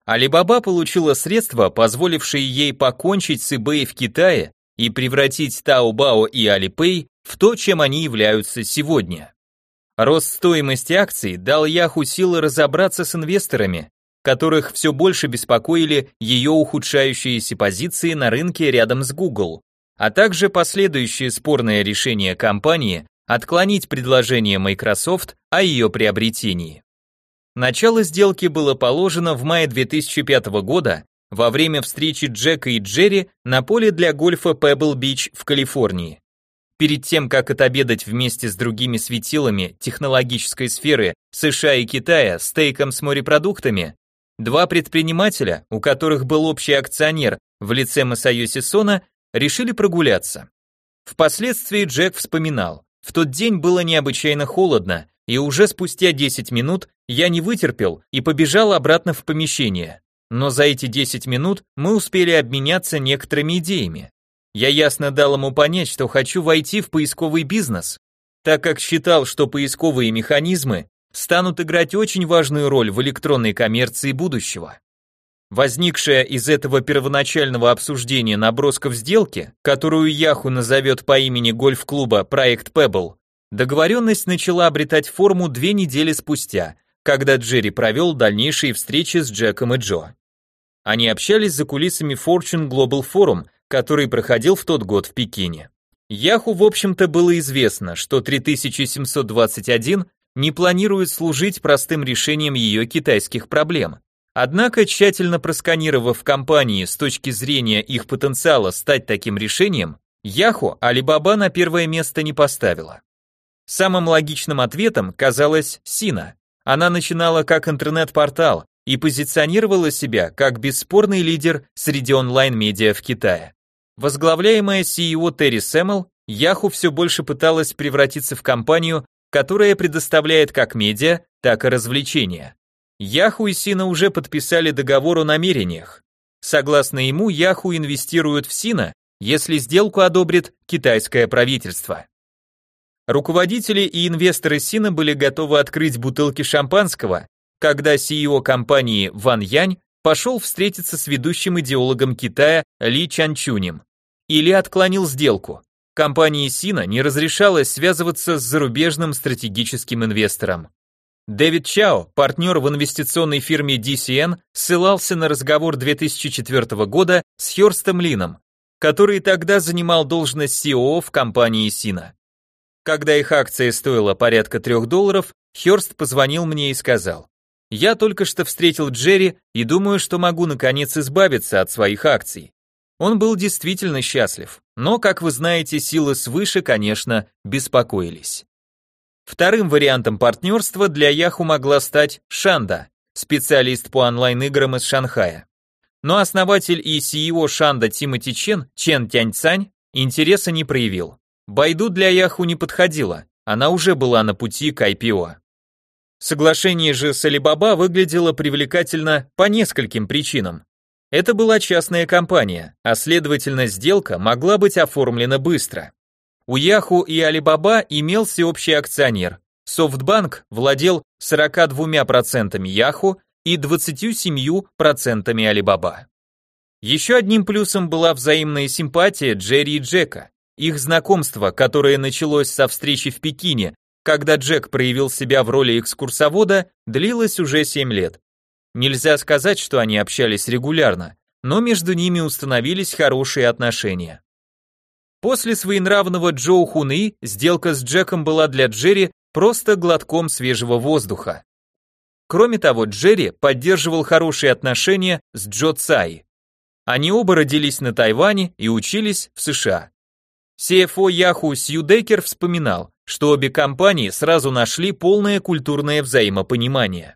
Alibaba получила средства, позволившие ей покончить с eBay в Китае и превратить Taobao и Alipay в то, чем они являются сегодня. Рост стоимости акций дал Яху силы разобраться с инвесторами, которых все больше беспокоили ее ухудшающиеся позиции на рынке рядом с Google, а также последующее спорное решение компании отклонить предложение Microsoft о ее приобретении. Начало сделки было положено в мае 2005 года во время встречи Джека и Джерри на поле для гольфа Pebble Beach в Калифорнии. Перед тем, как отобедать вместе с другими светилами технологической сферы США и Китая стейком с морепродуктами, два предпринимателя, у которых был общий акционер в лице Масайоси Сона, решили прогуляться. Впоследствии Джек вспоминал, в тот день было необычайно холодно, и уже спустя 10 минут я не вытерпел и побежал обратно в помещение. Но за эти 10 минут мы успели обменяться некоторыми идеями. Я ясно дал ему понять, что хочу войти в поисковый бизнес, так как считал, что поисковые механизмы станут играть очень важную роль в электронной коммерции будущего. Возникшая из этого первоначального обсуждения набросков сделки, которую Яху назовет по имени гольф-клуба проект Pebble, договоренность начала обретать форму две недели спустя, когда Джерри провел дальнейшие встречи с Джеком и Джо. Они общались за кулисами Fortune Global Forum, который проходил в тот год в Пекине. Яху, в общем-то, было известно, что 3721 не планирует служить простым решением ее китайских проблем. Однако, тщательно просканировав компании с точки зрения их потенциала стать таким решением, Яху Алибаба на первое место не поставила. Самым логичным ответом казалась Сина. Она начинала как интернет-портал и позиционировала себя как бесспорный лидер среди онлайн-медиа в Китае. Возглавляемая CEO Терри Сэмл, Yahoo все больше пыталась превратиться в компанию, которая предоставляет как медиа, так и развлечения. Yahoo и Сина уже подписали договор о намерениях. Согласно ему, Yahoo инвестирует в Сина, если сделку одобрит китайское правительство. Руководители и инвесторы Сина были готовы открыть бутылки шампанского, когда CEO компании Ван Янь пошел встретиться с ведущим идеологом Китая Ли Чанчунем или отклонил сделку. Компании Сина не разрешалось связываться с зарубежным стратегическим инвестором. Дэвид Чао, партнер в инвестиционной фирме DCN, ссылался на разговор 2004 года с Хёрстом Лином, который тогда занимал должность CEO в компании Сина. Когда их акция стоила порядка 3 долларов, Хёрст позвонил мне и сказал, «Я только что встретил Джерри и думаю, что могу наконец избавиться от своих акций. Он был действительно счастлив, но, как вы знаете, силы свыше, конечно, беспокоились. Вторым вариантом партнерства для Яху могла стать Шанда, специалист по онлайн-играм из Шанхая. Но основатель и CEO Шанда Тимоти Чен, Чен Тяньцань, интереса не проявил. Байду для Яху не подходила, она уже была на пути к IPO. Соглашение же с Alibaba выглядело привлекательно по нескольким причинам. Это была частная компания, а следовательно сделка могла быть оформлена быстро. У Яху и Alibaba имелся общий акционер. Софтбанк владел 42% Яху и 27% Alibaba. Еще одним плюсом была взаимная симпатия Джерри и Джека. Их знакомство, которое началось со встречи в Пекине, когда Джек проявил себя в роли экскурсовода, длилось уже 7 лет. Нельзя сказать, что они общались регулярно, но между ними установились хорошие отношения. После своенравного Джоу Хуны сделка с Джеком была для Джерри просто глотком свежего воздуха. Кроме того, Джерри поддерживал хорошие отношения с Джо Цай. Они оба родились на Тайване и учились в США. CFO Yahoo Сью Декер вспоминал, что обе компании сразу нашли полное культурное взаимопонимание.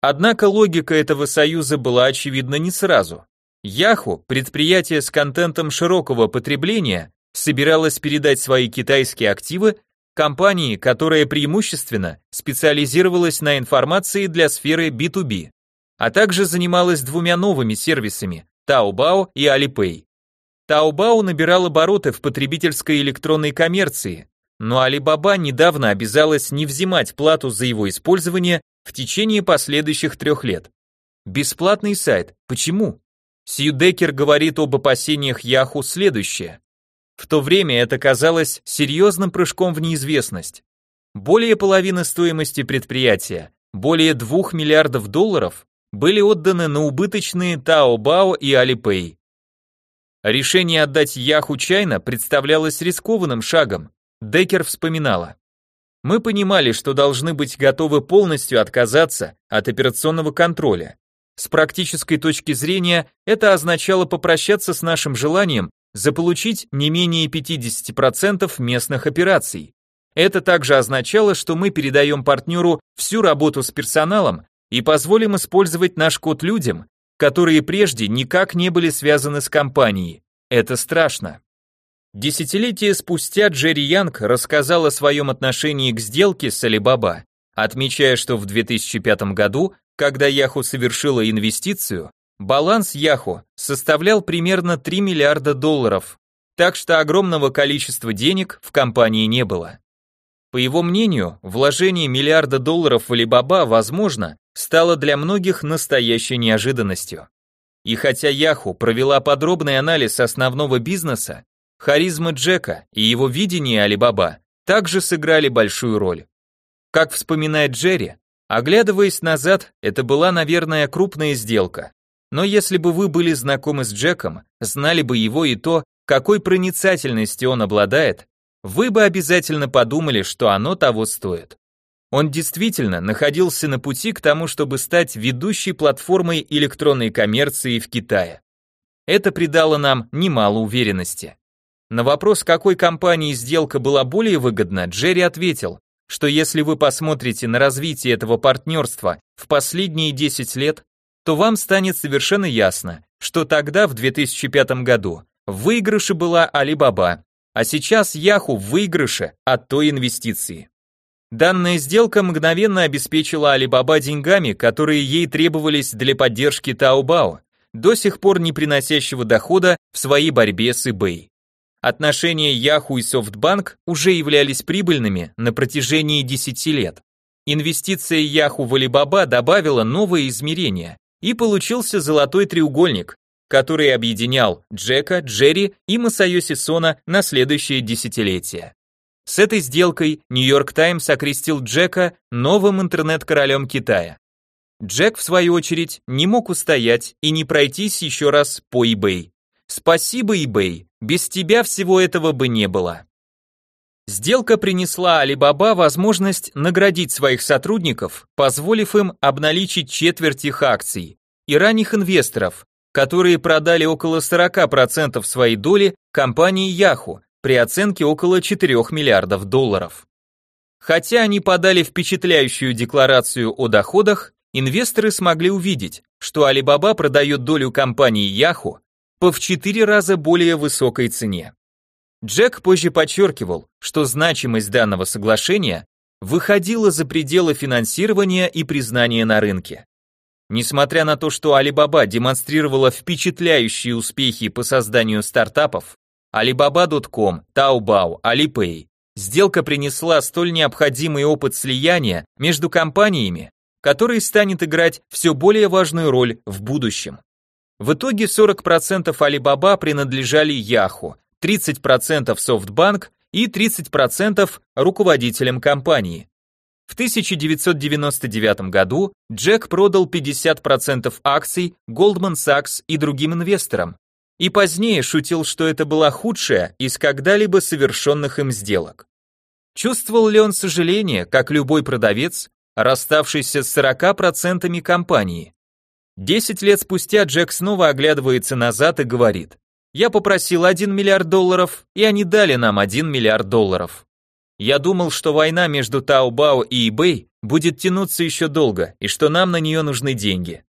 Однако логика этого союза была очевидна не сразу. Yahoo, предприятие с контентом широкого потребления, собиралось передать свои китайские активы компании, которая преимущественно специализировалась на информации для сферы B2B, а также занималась двумя новыми сервисами Taobao и Alipay. Taobao набирал обороты в потребительской электронной коммерции, но Alibaba недавно обязалась не взимать плату за его использование в течение последующих трех лет. Бесплатный сайт. Почему? Сьюдекер говорит об опасениях Яху следующее. В то время это казалось серьезным прыжком в неизвестность. Более половины стоимости предприятия, более 2 миллиардов долларов, были отданы на убыточные Taobao и Alipay. Решение отдать Яху Чайна представлялось рискованным шагом. Деккер вспоминала. Мы понимали, что должны быть готовы полностью отказаться от операционного контроля. С практической точки зрения это означало попрощаться с нашим желанием заполучить не менее 50% местных операций. Это также означало, что мы передаем партнеру всю работу с персоналом и позволим использовать наш код людям, которые прежде никак не были связаны с компанией. Это страшно. Десятилетия спустя Джерри Янг рассказал о своем отношении к сделке с Alibaba, отмечая, что в 2005 году, когда Yahoo совершила инвестицию, баланс Yahoo составлял примерно 3 миллиарда долларов, так что огромного количества денег в компании не было. По его мнению, вложение миллиарда долларов в Alibaba, возможно, стало для многих настоящей неожиданностью. И хотя Яху провела подробный анализ основного бизнеса, харизма Джека и его видение Алибаба также сыграли большую роль. Как вспоминает Джерри, оглядываясь назад, это была, наверное, крупная сделка. Но если бы вы были знакомы с Джеком, знали бы его и то, какой проницательностью он обладает, вы бы обязательно подумали, что оно того стоит. Он действительно находился на пути к тому, чтобы стать ведущей платформой электронной коммерции в Китае. Это придало нам немало уверенности. На вопрос, какой компании сделка была более выгодна, Джерри ответил, что если вы посмотрите на развитие этого партнерства в последние 10 лет, то вам станет совершенно ясно, что тогда, в 2005 году, в выигрыше была Alibaba, а сейчас Yahoo в выигрыше от той инвестиции. Данная сделка мгновенно обеспечила Alibaba деньгами, которые ей требовались для поддержки Taobao, до сих пор не приносящего дохода в своей борьбе с eBay. Отношения Yahoo и SoftBank уже являлись прибыльными на протяжении 10 лет. Инвестиция Yahoo в Alibaba добавила новые измерения, и получился золотой треугольник, который объединял Джека, Джерри и Масайоси Сона на следующее десятилетие. С этой сделкой Нью-Йорк Таймс окрестил Джека новым интернет-королем Китая. Джек, в свою очередь, не мог устоять и не пройтись еще раз по eBay. Спасибо, eBay, без тебя всего этого бы не было. Сделка принесла Alibaba возможность наградить своих сотрудников, позволив им обналичить четверть их акций, и ранних инвесторов, которые продали около 40% своей доли компании Yahoo, при оценке около 4 миллиардов долларов. Хотя они подали впечатляющую декларацию о доходах, инвесторы смогли увидеть, что Alibaba продает долю компании Yahoo по в 4 раза более высокой цене. Джек позже подчеркивал, что значимость данного соглашения выходила за пределы финансирования и признания на рынке. Несмотря на то, что Alibaba демонстрировала впечатляющие успехи по созданию стартапов, Alibaba.com, Taobao, Alipay. Сделка принесла столь необходимый опыт слияния между компаниями, который станет играть все более важную роль в будущем. В итоге 40% Alibaba принадлежали Yahoo, 30% SoftBank и 30% руководителям компании. В 1999 году Джек продал 50% акций Goldman Sachs и другим инвесторам, и позднее шутил, что это была худшая из когда-либо совершенных им сделок. Чувствовал ли он сожаление, как любой продавец, расставшийся с 40% компании? Десять лет спустя Джек снова оглядывается назад и говорит, «Я попросил 1 миллиард долларов, и они дали нам 1 миллиард долларов. Я думал, что война между Taobao и eBay будет тянуться еще долго, и что нам на нее нужны деньги.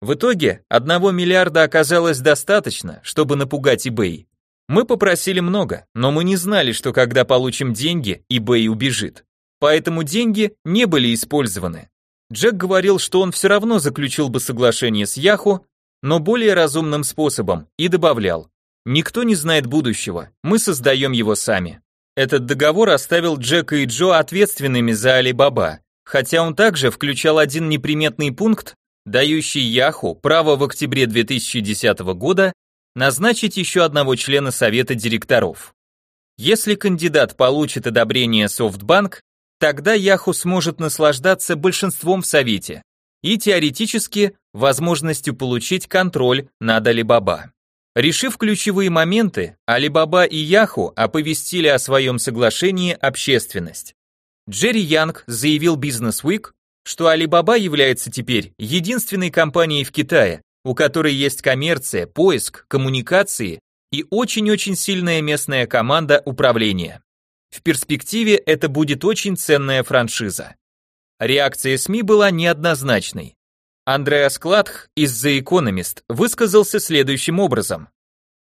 В итоге, одного миллиарда оказалось достаточно, чтобы напугать eBay. Мы попросили много, но мы не знали, что когда получим деньги, eBay убежит. Поэтому деньги не были использованы. Джек говорил, что он все равно заключил бы соглашение с Yahoo, но более разумным способом, и добавлял, «Никто не знает будущего, мы создаем его сами». Этот договор оставил Джека и Джо ответственными за Алибаба, хотя он также включал один неприметный пункт, дающий Яху право в октябре 2010 года назначить еще одного члена совета директоров. Если кандидат получит одобрение SoftBank, тогда Yahoo сможет наслаждаться большинством в совете и теоретически возможностью получить контроль над Alibaba. Решив ключевые моменты, Alibaba и Yahoo оповестили о своем соглашении общественность. Джерри Янг заявил Business Week, что Alibaba является теперь единственной компанией в Китае, у которой есть коммерция, поиск, коммуникации и очень-очень сильная местная команда управления. В перспективе это будет очень ценная франшиза. Реакция СМИ была неоднозначной. Андреас Кладх из The Economist высказался следующим образом.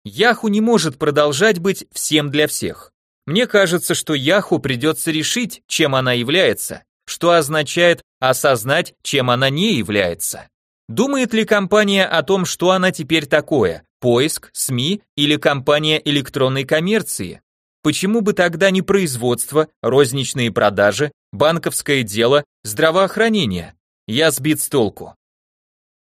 Яху не может продолжать быть всем для всех. Мне кажется, что Яху придется решить, чем она является, что означает осознать, чем она не является. Думает ли компания о том, что она теперь такое? Поиск, СМИ или компания электронной коммерции? Почему бы тогда не производство, розничные продажи, банковское дело, здравоохранение? Я сбит с толку.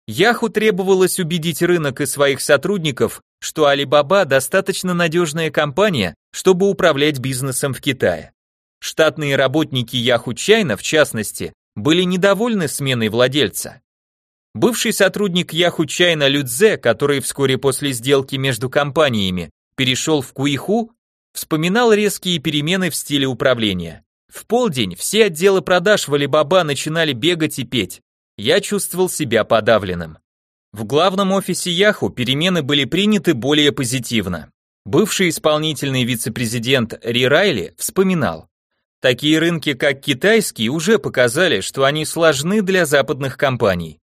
Яху требовалось убедить рынок и своих сотрудников, что Alibaba достаточно надежная компания, чтобы управлять бизнесом в Китае. Штатные работники Yahoo China, в частности, были недовольны сменой владельца. Бывший сотрудник Yahoo China Людзе, который вскоре после сделки между компаниями перешел в Куиху, вспоминал резкие перемены в стиле управления. В полдень все отделы продаж в Alibaba начинали бегать и петь. Я чувствовал себя подавленным. В главном офисе Yahoo перемены были приняты более позитивно. Бывший исполнительный вице-президент Ри Райли вспоминал. Такие рынки, как китайский, уже показали, что они сложны для западных компаний.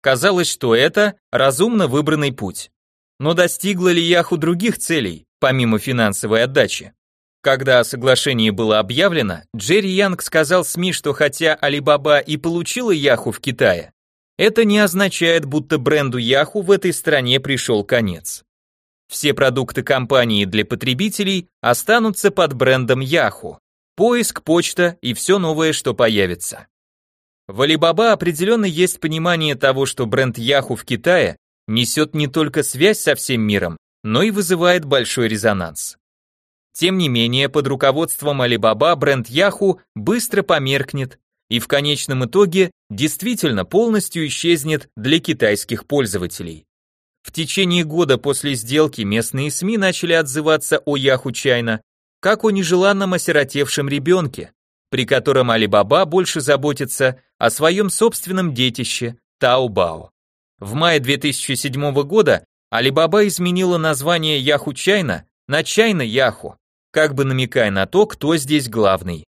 Казалось, что это разумно выбранный путь. Но достигла ли Яху других целей, помимо финансовой отдачи? Когда соглашение было объявлено, Джерри Янг сказал СМИ, что хотя Alibaba и получила Яху в Китае, это не означает, будто бренду Яху в этой стране пришел конец. Все продукты компании для потребителей останутся под брендом Яху. Поиск, почта и все новое, что появится. В Alibaba определенно есть понимание того, что бренд Yahoo в Китае несет не только связь со всем миром, но и вызывает большой резонанс. Тем не менее, под руководством Alibaba бренд Yahoo быстро померкнет и в конечном итоге действительно полностью исчезнет для китайских пользователей. В течение года после сделки местные СМИ начали отзываться о Yahoo China как о нежеланном осиротевшем ребенке, при котором Alibaba больше заботится о своем собственном детище Taobao. В мае 2007 года Alibaba изменила название Yahoo China на China Yahoo, как бы намекая на то, кто здесь главный.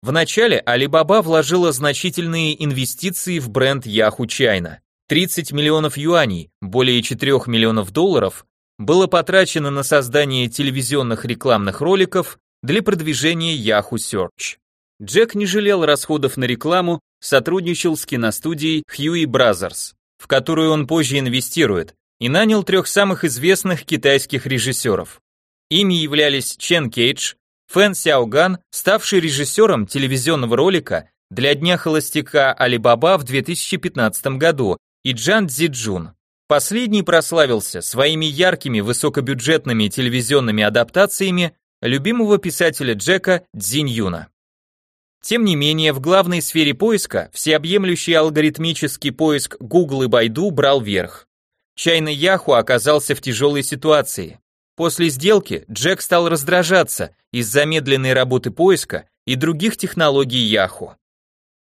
Вначале Alibaba вложила значительные инвестиции в бренд Yahoo China. 30 миллионов юаней, более 4 миллионов долларов, было потрачено на создание телевизионных рекламных роликов для продвижения Yahoo Search. Джек не жалел расходов на рекламу, сотрудничал с киностудией Huey Brothers, в которую он позже инвестирует, и нанял трех самых известных китайских режиссеров. Ими являлись Чен Кейдж, Фэн Сяоган, ставший режиссером телевизионного ролика для Дня холостяка Алибаба в 2015 году, и Джан Цзиджун. Последний прославился своими яркими высокобюджетными телевизионными адаптациями любимого писателя Джека Цзинь Юна. Тем не менее, в главной сфере поиска всеобъемлющий алгоритмический поиск Google и Baidu брал верх. Чайный Яху оказался в тяжелой ситуации. После сделки Джек стал раздражаться из-за медленной работы поиска и других технологий Яху.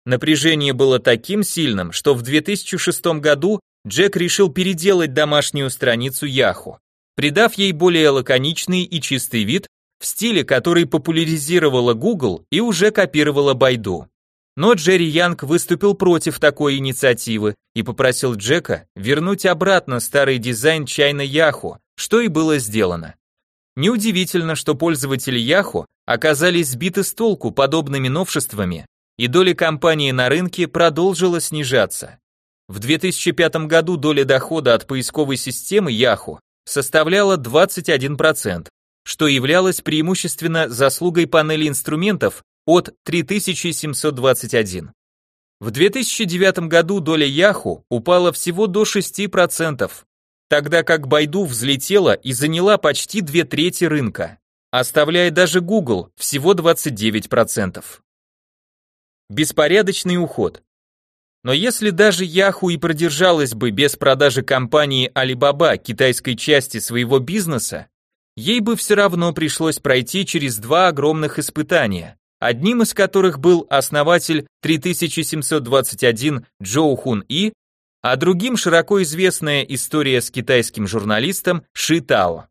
Напряжение было таким сильным, что в 2006 году Джек решил переделать домашнюю страницу Яху, придав ей более лаконичный и чистый вид в стиле, который популяризировала Google и уже копировала Baidu. Но Джерри Янг выступил против такой инициативы и попросил Джека вернуть обратно старый дизайн чайна Яху, что и было сделано. Неудивительно, что пользователи Яху оказались сбиты с толку подобными новшествами, и доля компании на рынке продолжила снижаться. В 2005 году доля дохода от поисковой системы Яху составляла 21%, что являлось преимущественно заслугой панели инструментов от 3721. В 2009 году доля Yahoo упала всего до 6%, тогда как Baidu взлетела и заняла почти две трети рынка, оставляя даже Google всего 29%. беспорядочный уход. Но если даже Yahoo и продержалась бы без продажи компании Alibaba китайской части своего бизнеса, ей бы все равно пришлось пройти через два огромных испытания, одним из которых был основатель 3721 Джоу Хун И, а другим широко известная история с китайским журналистом Ши Тао.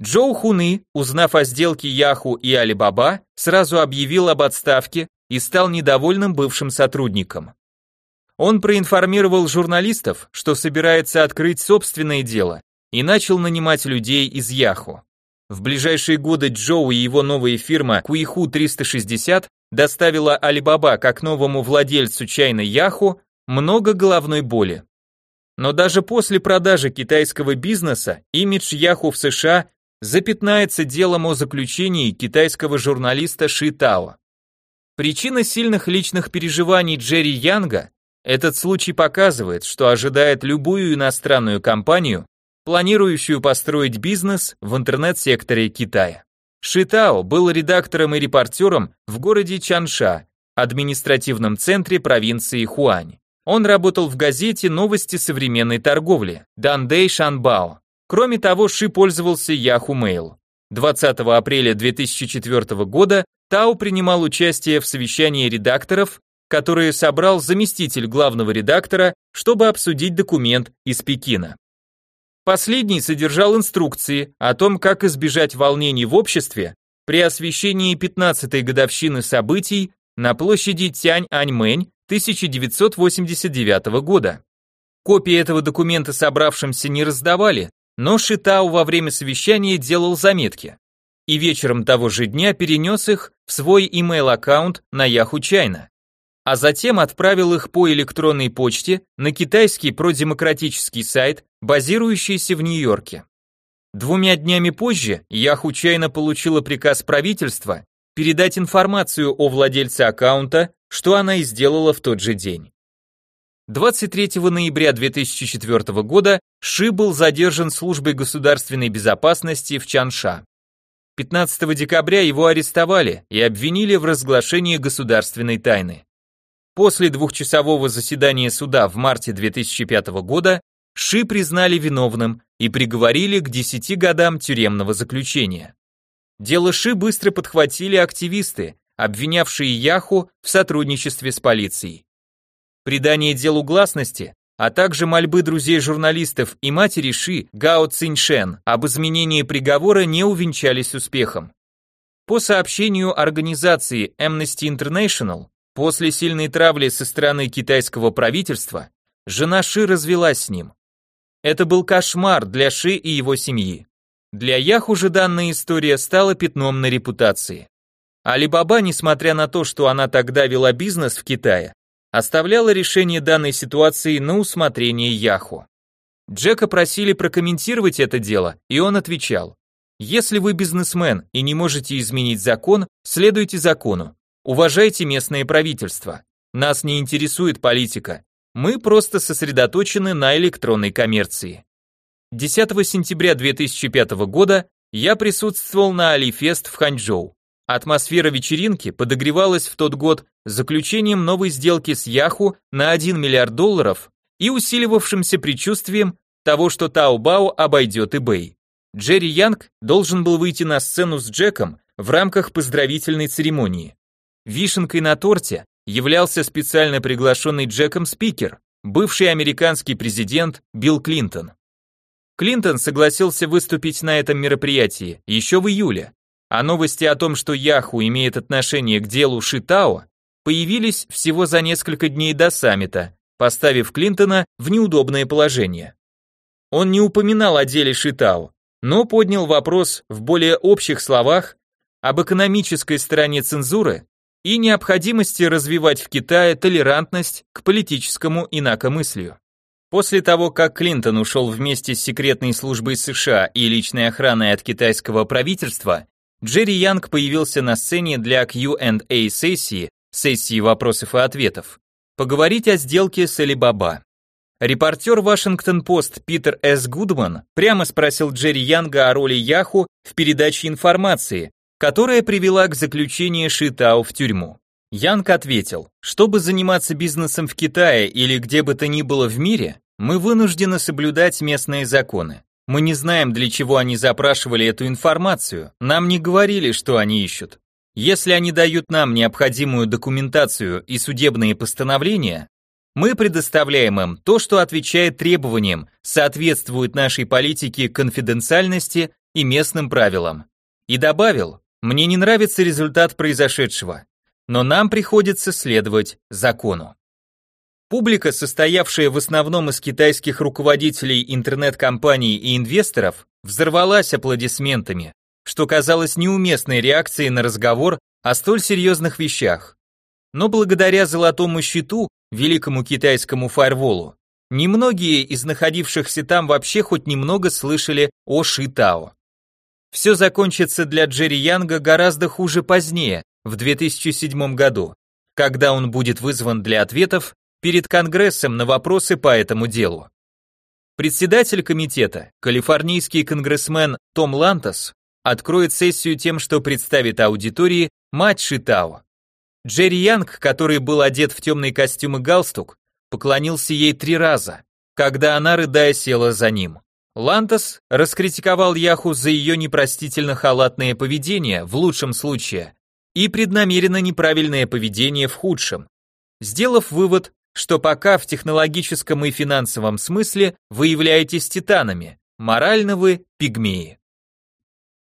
Джоу Хуны, узнав о сделке Яху и Алибаба, сразу объявил об отставке и стал недовольным бывшим сотрудником. Он проинформировал журналистов, что собирается открыть собственное дело, и начал нанимать людей из Яху. В ближайшие годы Джоу и его новая фирма Куиху 360 доставила Алибаба как новому владельцу чайной Яху много головной боли. Но даже после продажи китайского бизнеса имидж Яху в США запятнается делом о заключении китайского журналиста Ши Тао. Причина сильных личных переживаний Джерри Янга этот случай показывает, что ожидает любую иностранную компанию, планирующую построить бизнес в интернет-секторе Китая. Шитао был редактором и репортером в городе Чанша, административном центре провинции Хуань. Он работал в газете «Новости современной торговли» Дандэй Шанбао. Кроме того, Ши пользовался Yahoo Mail. 20 апреля 2004 года Тао принимал участие в совещании редакторов которые собрал заместитель главного редактора, чтобы обсудить документ из Пекина. Последний содержал инструкции о том, как избежать волнений в обществе при освещении 15-й годовщины событий на площади Тянь-Аньмэнь 1989 года. Копии этого документа собравшимся не раздавали, но Шитау во время совещания делал заметки. И вечером того же дня перенес их в свой email-аккаунт на Yahoo China а затем отправил их по электронной почте на китайский продемократический сайт, базирующийся в Нью-Йорке. Двумя днями позже Яху чайно получила приказ правительства передать информацию о владельце аккаунта, что она и сделала в тот же день. 23 ноября 2004 года Ши был задержан службой государственной безопасности в Чанша. 15 декабря его арестовали и обвинили в разглашении государственной тайны. После двухчасового заседания суда в марте 2005 года Ши признали виновным и приговорили к 10 годам тюремного заключения. Дело Ши быстро подхватили активисты, обвинявшие Яху в сотрудничестве с полицией. Придание делу гласности, а также мольбы друзей журналистов и матери Ши Гао Циньшен об изменении приговора не увенчались успехом. По сообщению организации Amnesty International, После сильной травли со стороны китайского правительства, жена Ши развелась с ним. Это был кошмар для Ши и его семьи. Для Яху же данная история стала пятном на репутации. Алибаба, несмотря на то, что она тогда вела бизнес в Китае, оставляла решение данной ситуации на усмотрение Яху. Джека просили прокомментировать это дело, и он отвечал: "Если вы бизнесмен и не можете изменить закон, следуйте закону. Уважайте местное правительство. Нас не интересует политика. Мы просто сосредоточены на электронной коммерции. 10 сентября 2005 года я присутствовал на Алифест в Ханчжоу. Атмосфера вечеринки подогревалась в тот год заключением новой сделки с Яху на 1 миллиард долларов и усиливавшимся предчувствием того, что Таобао обойдет eBay. Джерри Янг должен был выйти на сцену с Джеком в рамках поздравительной церемонии. Вишенкой на торте являлся специально приглашенный Джеком спикер, бывший американский президент Билл Клинтон. Клинтон согласился выступить на этом мероприятии еще в июле, а новости о том, что Яху имеет отношение к делу Шитао, появились всего за несколько дней до саммита, поставив Клинтона в неудобное положение. Он не упоминал о деле Шитао, но поднял вопрос в более общих словах об экономической стороне цензуры и необходимости развивать в Китае толерантность к политическому инакомыслию. После того, как Клинтон ушел вместе с секретной службой США и личной охраной от китайского правительства, Джерри Янг появился на сцене для Q&A сессии, сессии вопросов и ответов, поговорить о сделке с Alibaba. Репортер Вашингтон-Пост Питер С. Гудман прямо спросил Джерри Янга о роли Яху в передаче информации, которая привела к заключению Шитао в тюрьму. Янг ответил, чтобы заниматься бизнесом в Китае или где бы то ни было в мире, мы вынуждены соблюдать местные законы. Мы не знаем, для чего они запрашивали эту информацию, нам не говорили, что они ищут. Если они дают нам необходимую документацию и судебные постановления, мы предоставляем им то, что отвечает требованиям, соответствует нашей политике конфиденциальности и местным правилам. И добавил, мне не нравится результат произошедшего, но нам приходится следовать закону. Публика, состоявшая в основном из китайских руководителей интернет-компаний и инвесторов, взорвалась аплодисментами, что казалось неуместной реакцией на разговор о столь серьезных вещах. Но благодаря золотому щиту, великому китайскому фаерволу, немногие из находившихся там вообще хоть немного слышали о Шитао. Все закончится для Джерри Янга гораздо хуже позднее, в 2007 году, когда он будет вызван для ответов перед Конгрессом на вопросы по этому делу. Председатель комитета, калифорнийский конгрессмен Том Лантас, откроет сессию тем, что представит аудитории мать Шитао. Джерри Янг, который был одет в темный костюм и галстук, поклонился ей три раза, когда она, рыдая, села за ним. Лантас раскритиковал Яху за ее непростительно халатное поведение в лучшем случае и преднамеренно неправильное поведение в худшем, сделав вывод, что пока в технологическом и финансовом смысле вы являетесь титанами, морально вы пигмеи.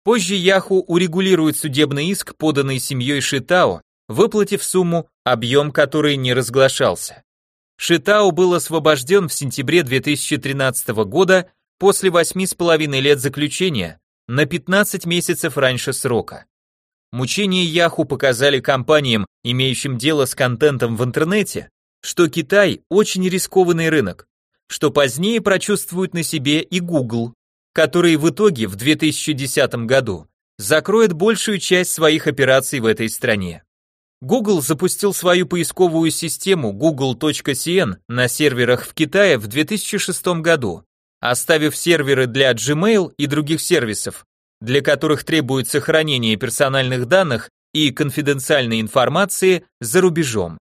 Позже Яху урегулирует судебный иск, поданный семьей Шитао, выплатив сумму, объем которой не разглашался. Шитао был освобожден в сентябре 2013 года после восьми с половиной лет заключения на 15 месяцев раньше срока. Мучения Яху показали компаниям, имеющим дело с контентом в интернете, что Китай очень рискованный рынок, что позднее прочувствует на себе и Google, который в итоге в 2010 году закроет большую часть своих операций в этой стране. Google запустил свою поисковую систему google.cn на серверах в Китае в 2006 году, оставив серверы для Gmail и других сервисов, для которых требуется хранение персональных данных и конфиденциальной информации за рубежом.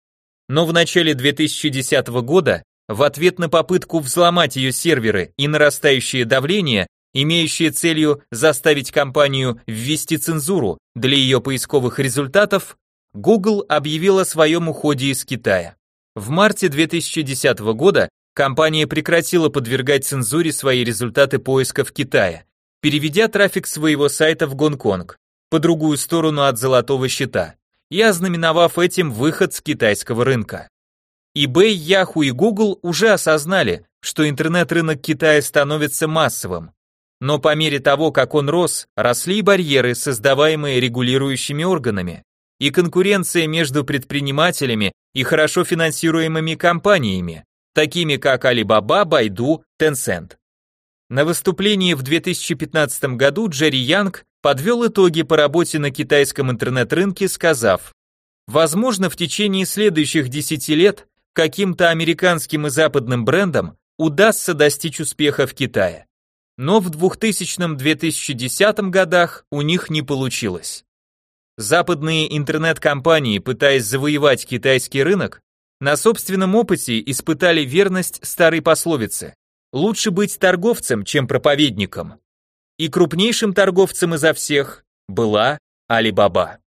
Но в начале 2010 года, в ответ на попытку взломать ее серверы и нарастающее давление, имеющее целью заставить компанию ввести цензуру для ее поисковых результатов, Google объявил о своем уходе из Китая. В марте 2010 года компания прекратила подвергать цензуре свои результаты поиска в Китае, переведя трафик своего сайта в Гонконг, по другую сторону от золотого щита, и ознаменовав этим выход с китайского рынка. eBay, Yahoo и Google уже осознали, что интернет-рынок Китая становится массовым. Но по мере того, как он рос, росли барьеры, создаваемые регулирующими органами и конкуренция между предпринимателями и хорошо финансируемыми компаниями, такими как Alibaba, Baidu, Tencent. На выступлении в 2015 году Джерри Янг подвел итоги по работе на китайском интернет-рынке, сказав, «Возможно, в течение следующих 10 лет каким-то американским и западным брендам удастся достичь успеха в Китае. Но в 2000-2010 годах у них не получилось. Западные интернет-компании, пытаясь завоевать китайский рынок, на собственном опыте испытали верность старой пословицы «Лучше быть торговцем, чем проповедником». И крупнейшим торговцем изо всех была Алибаба.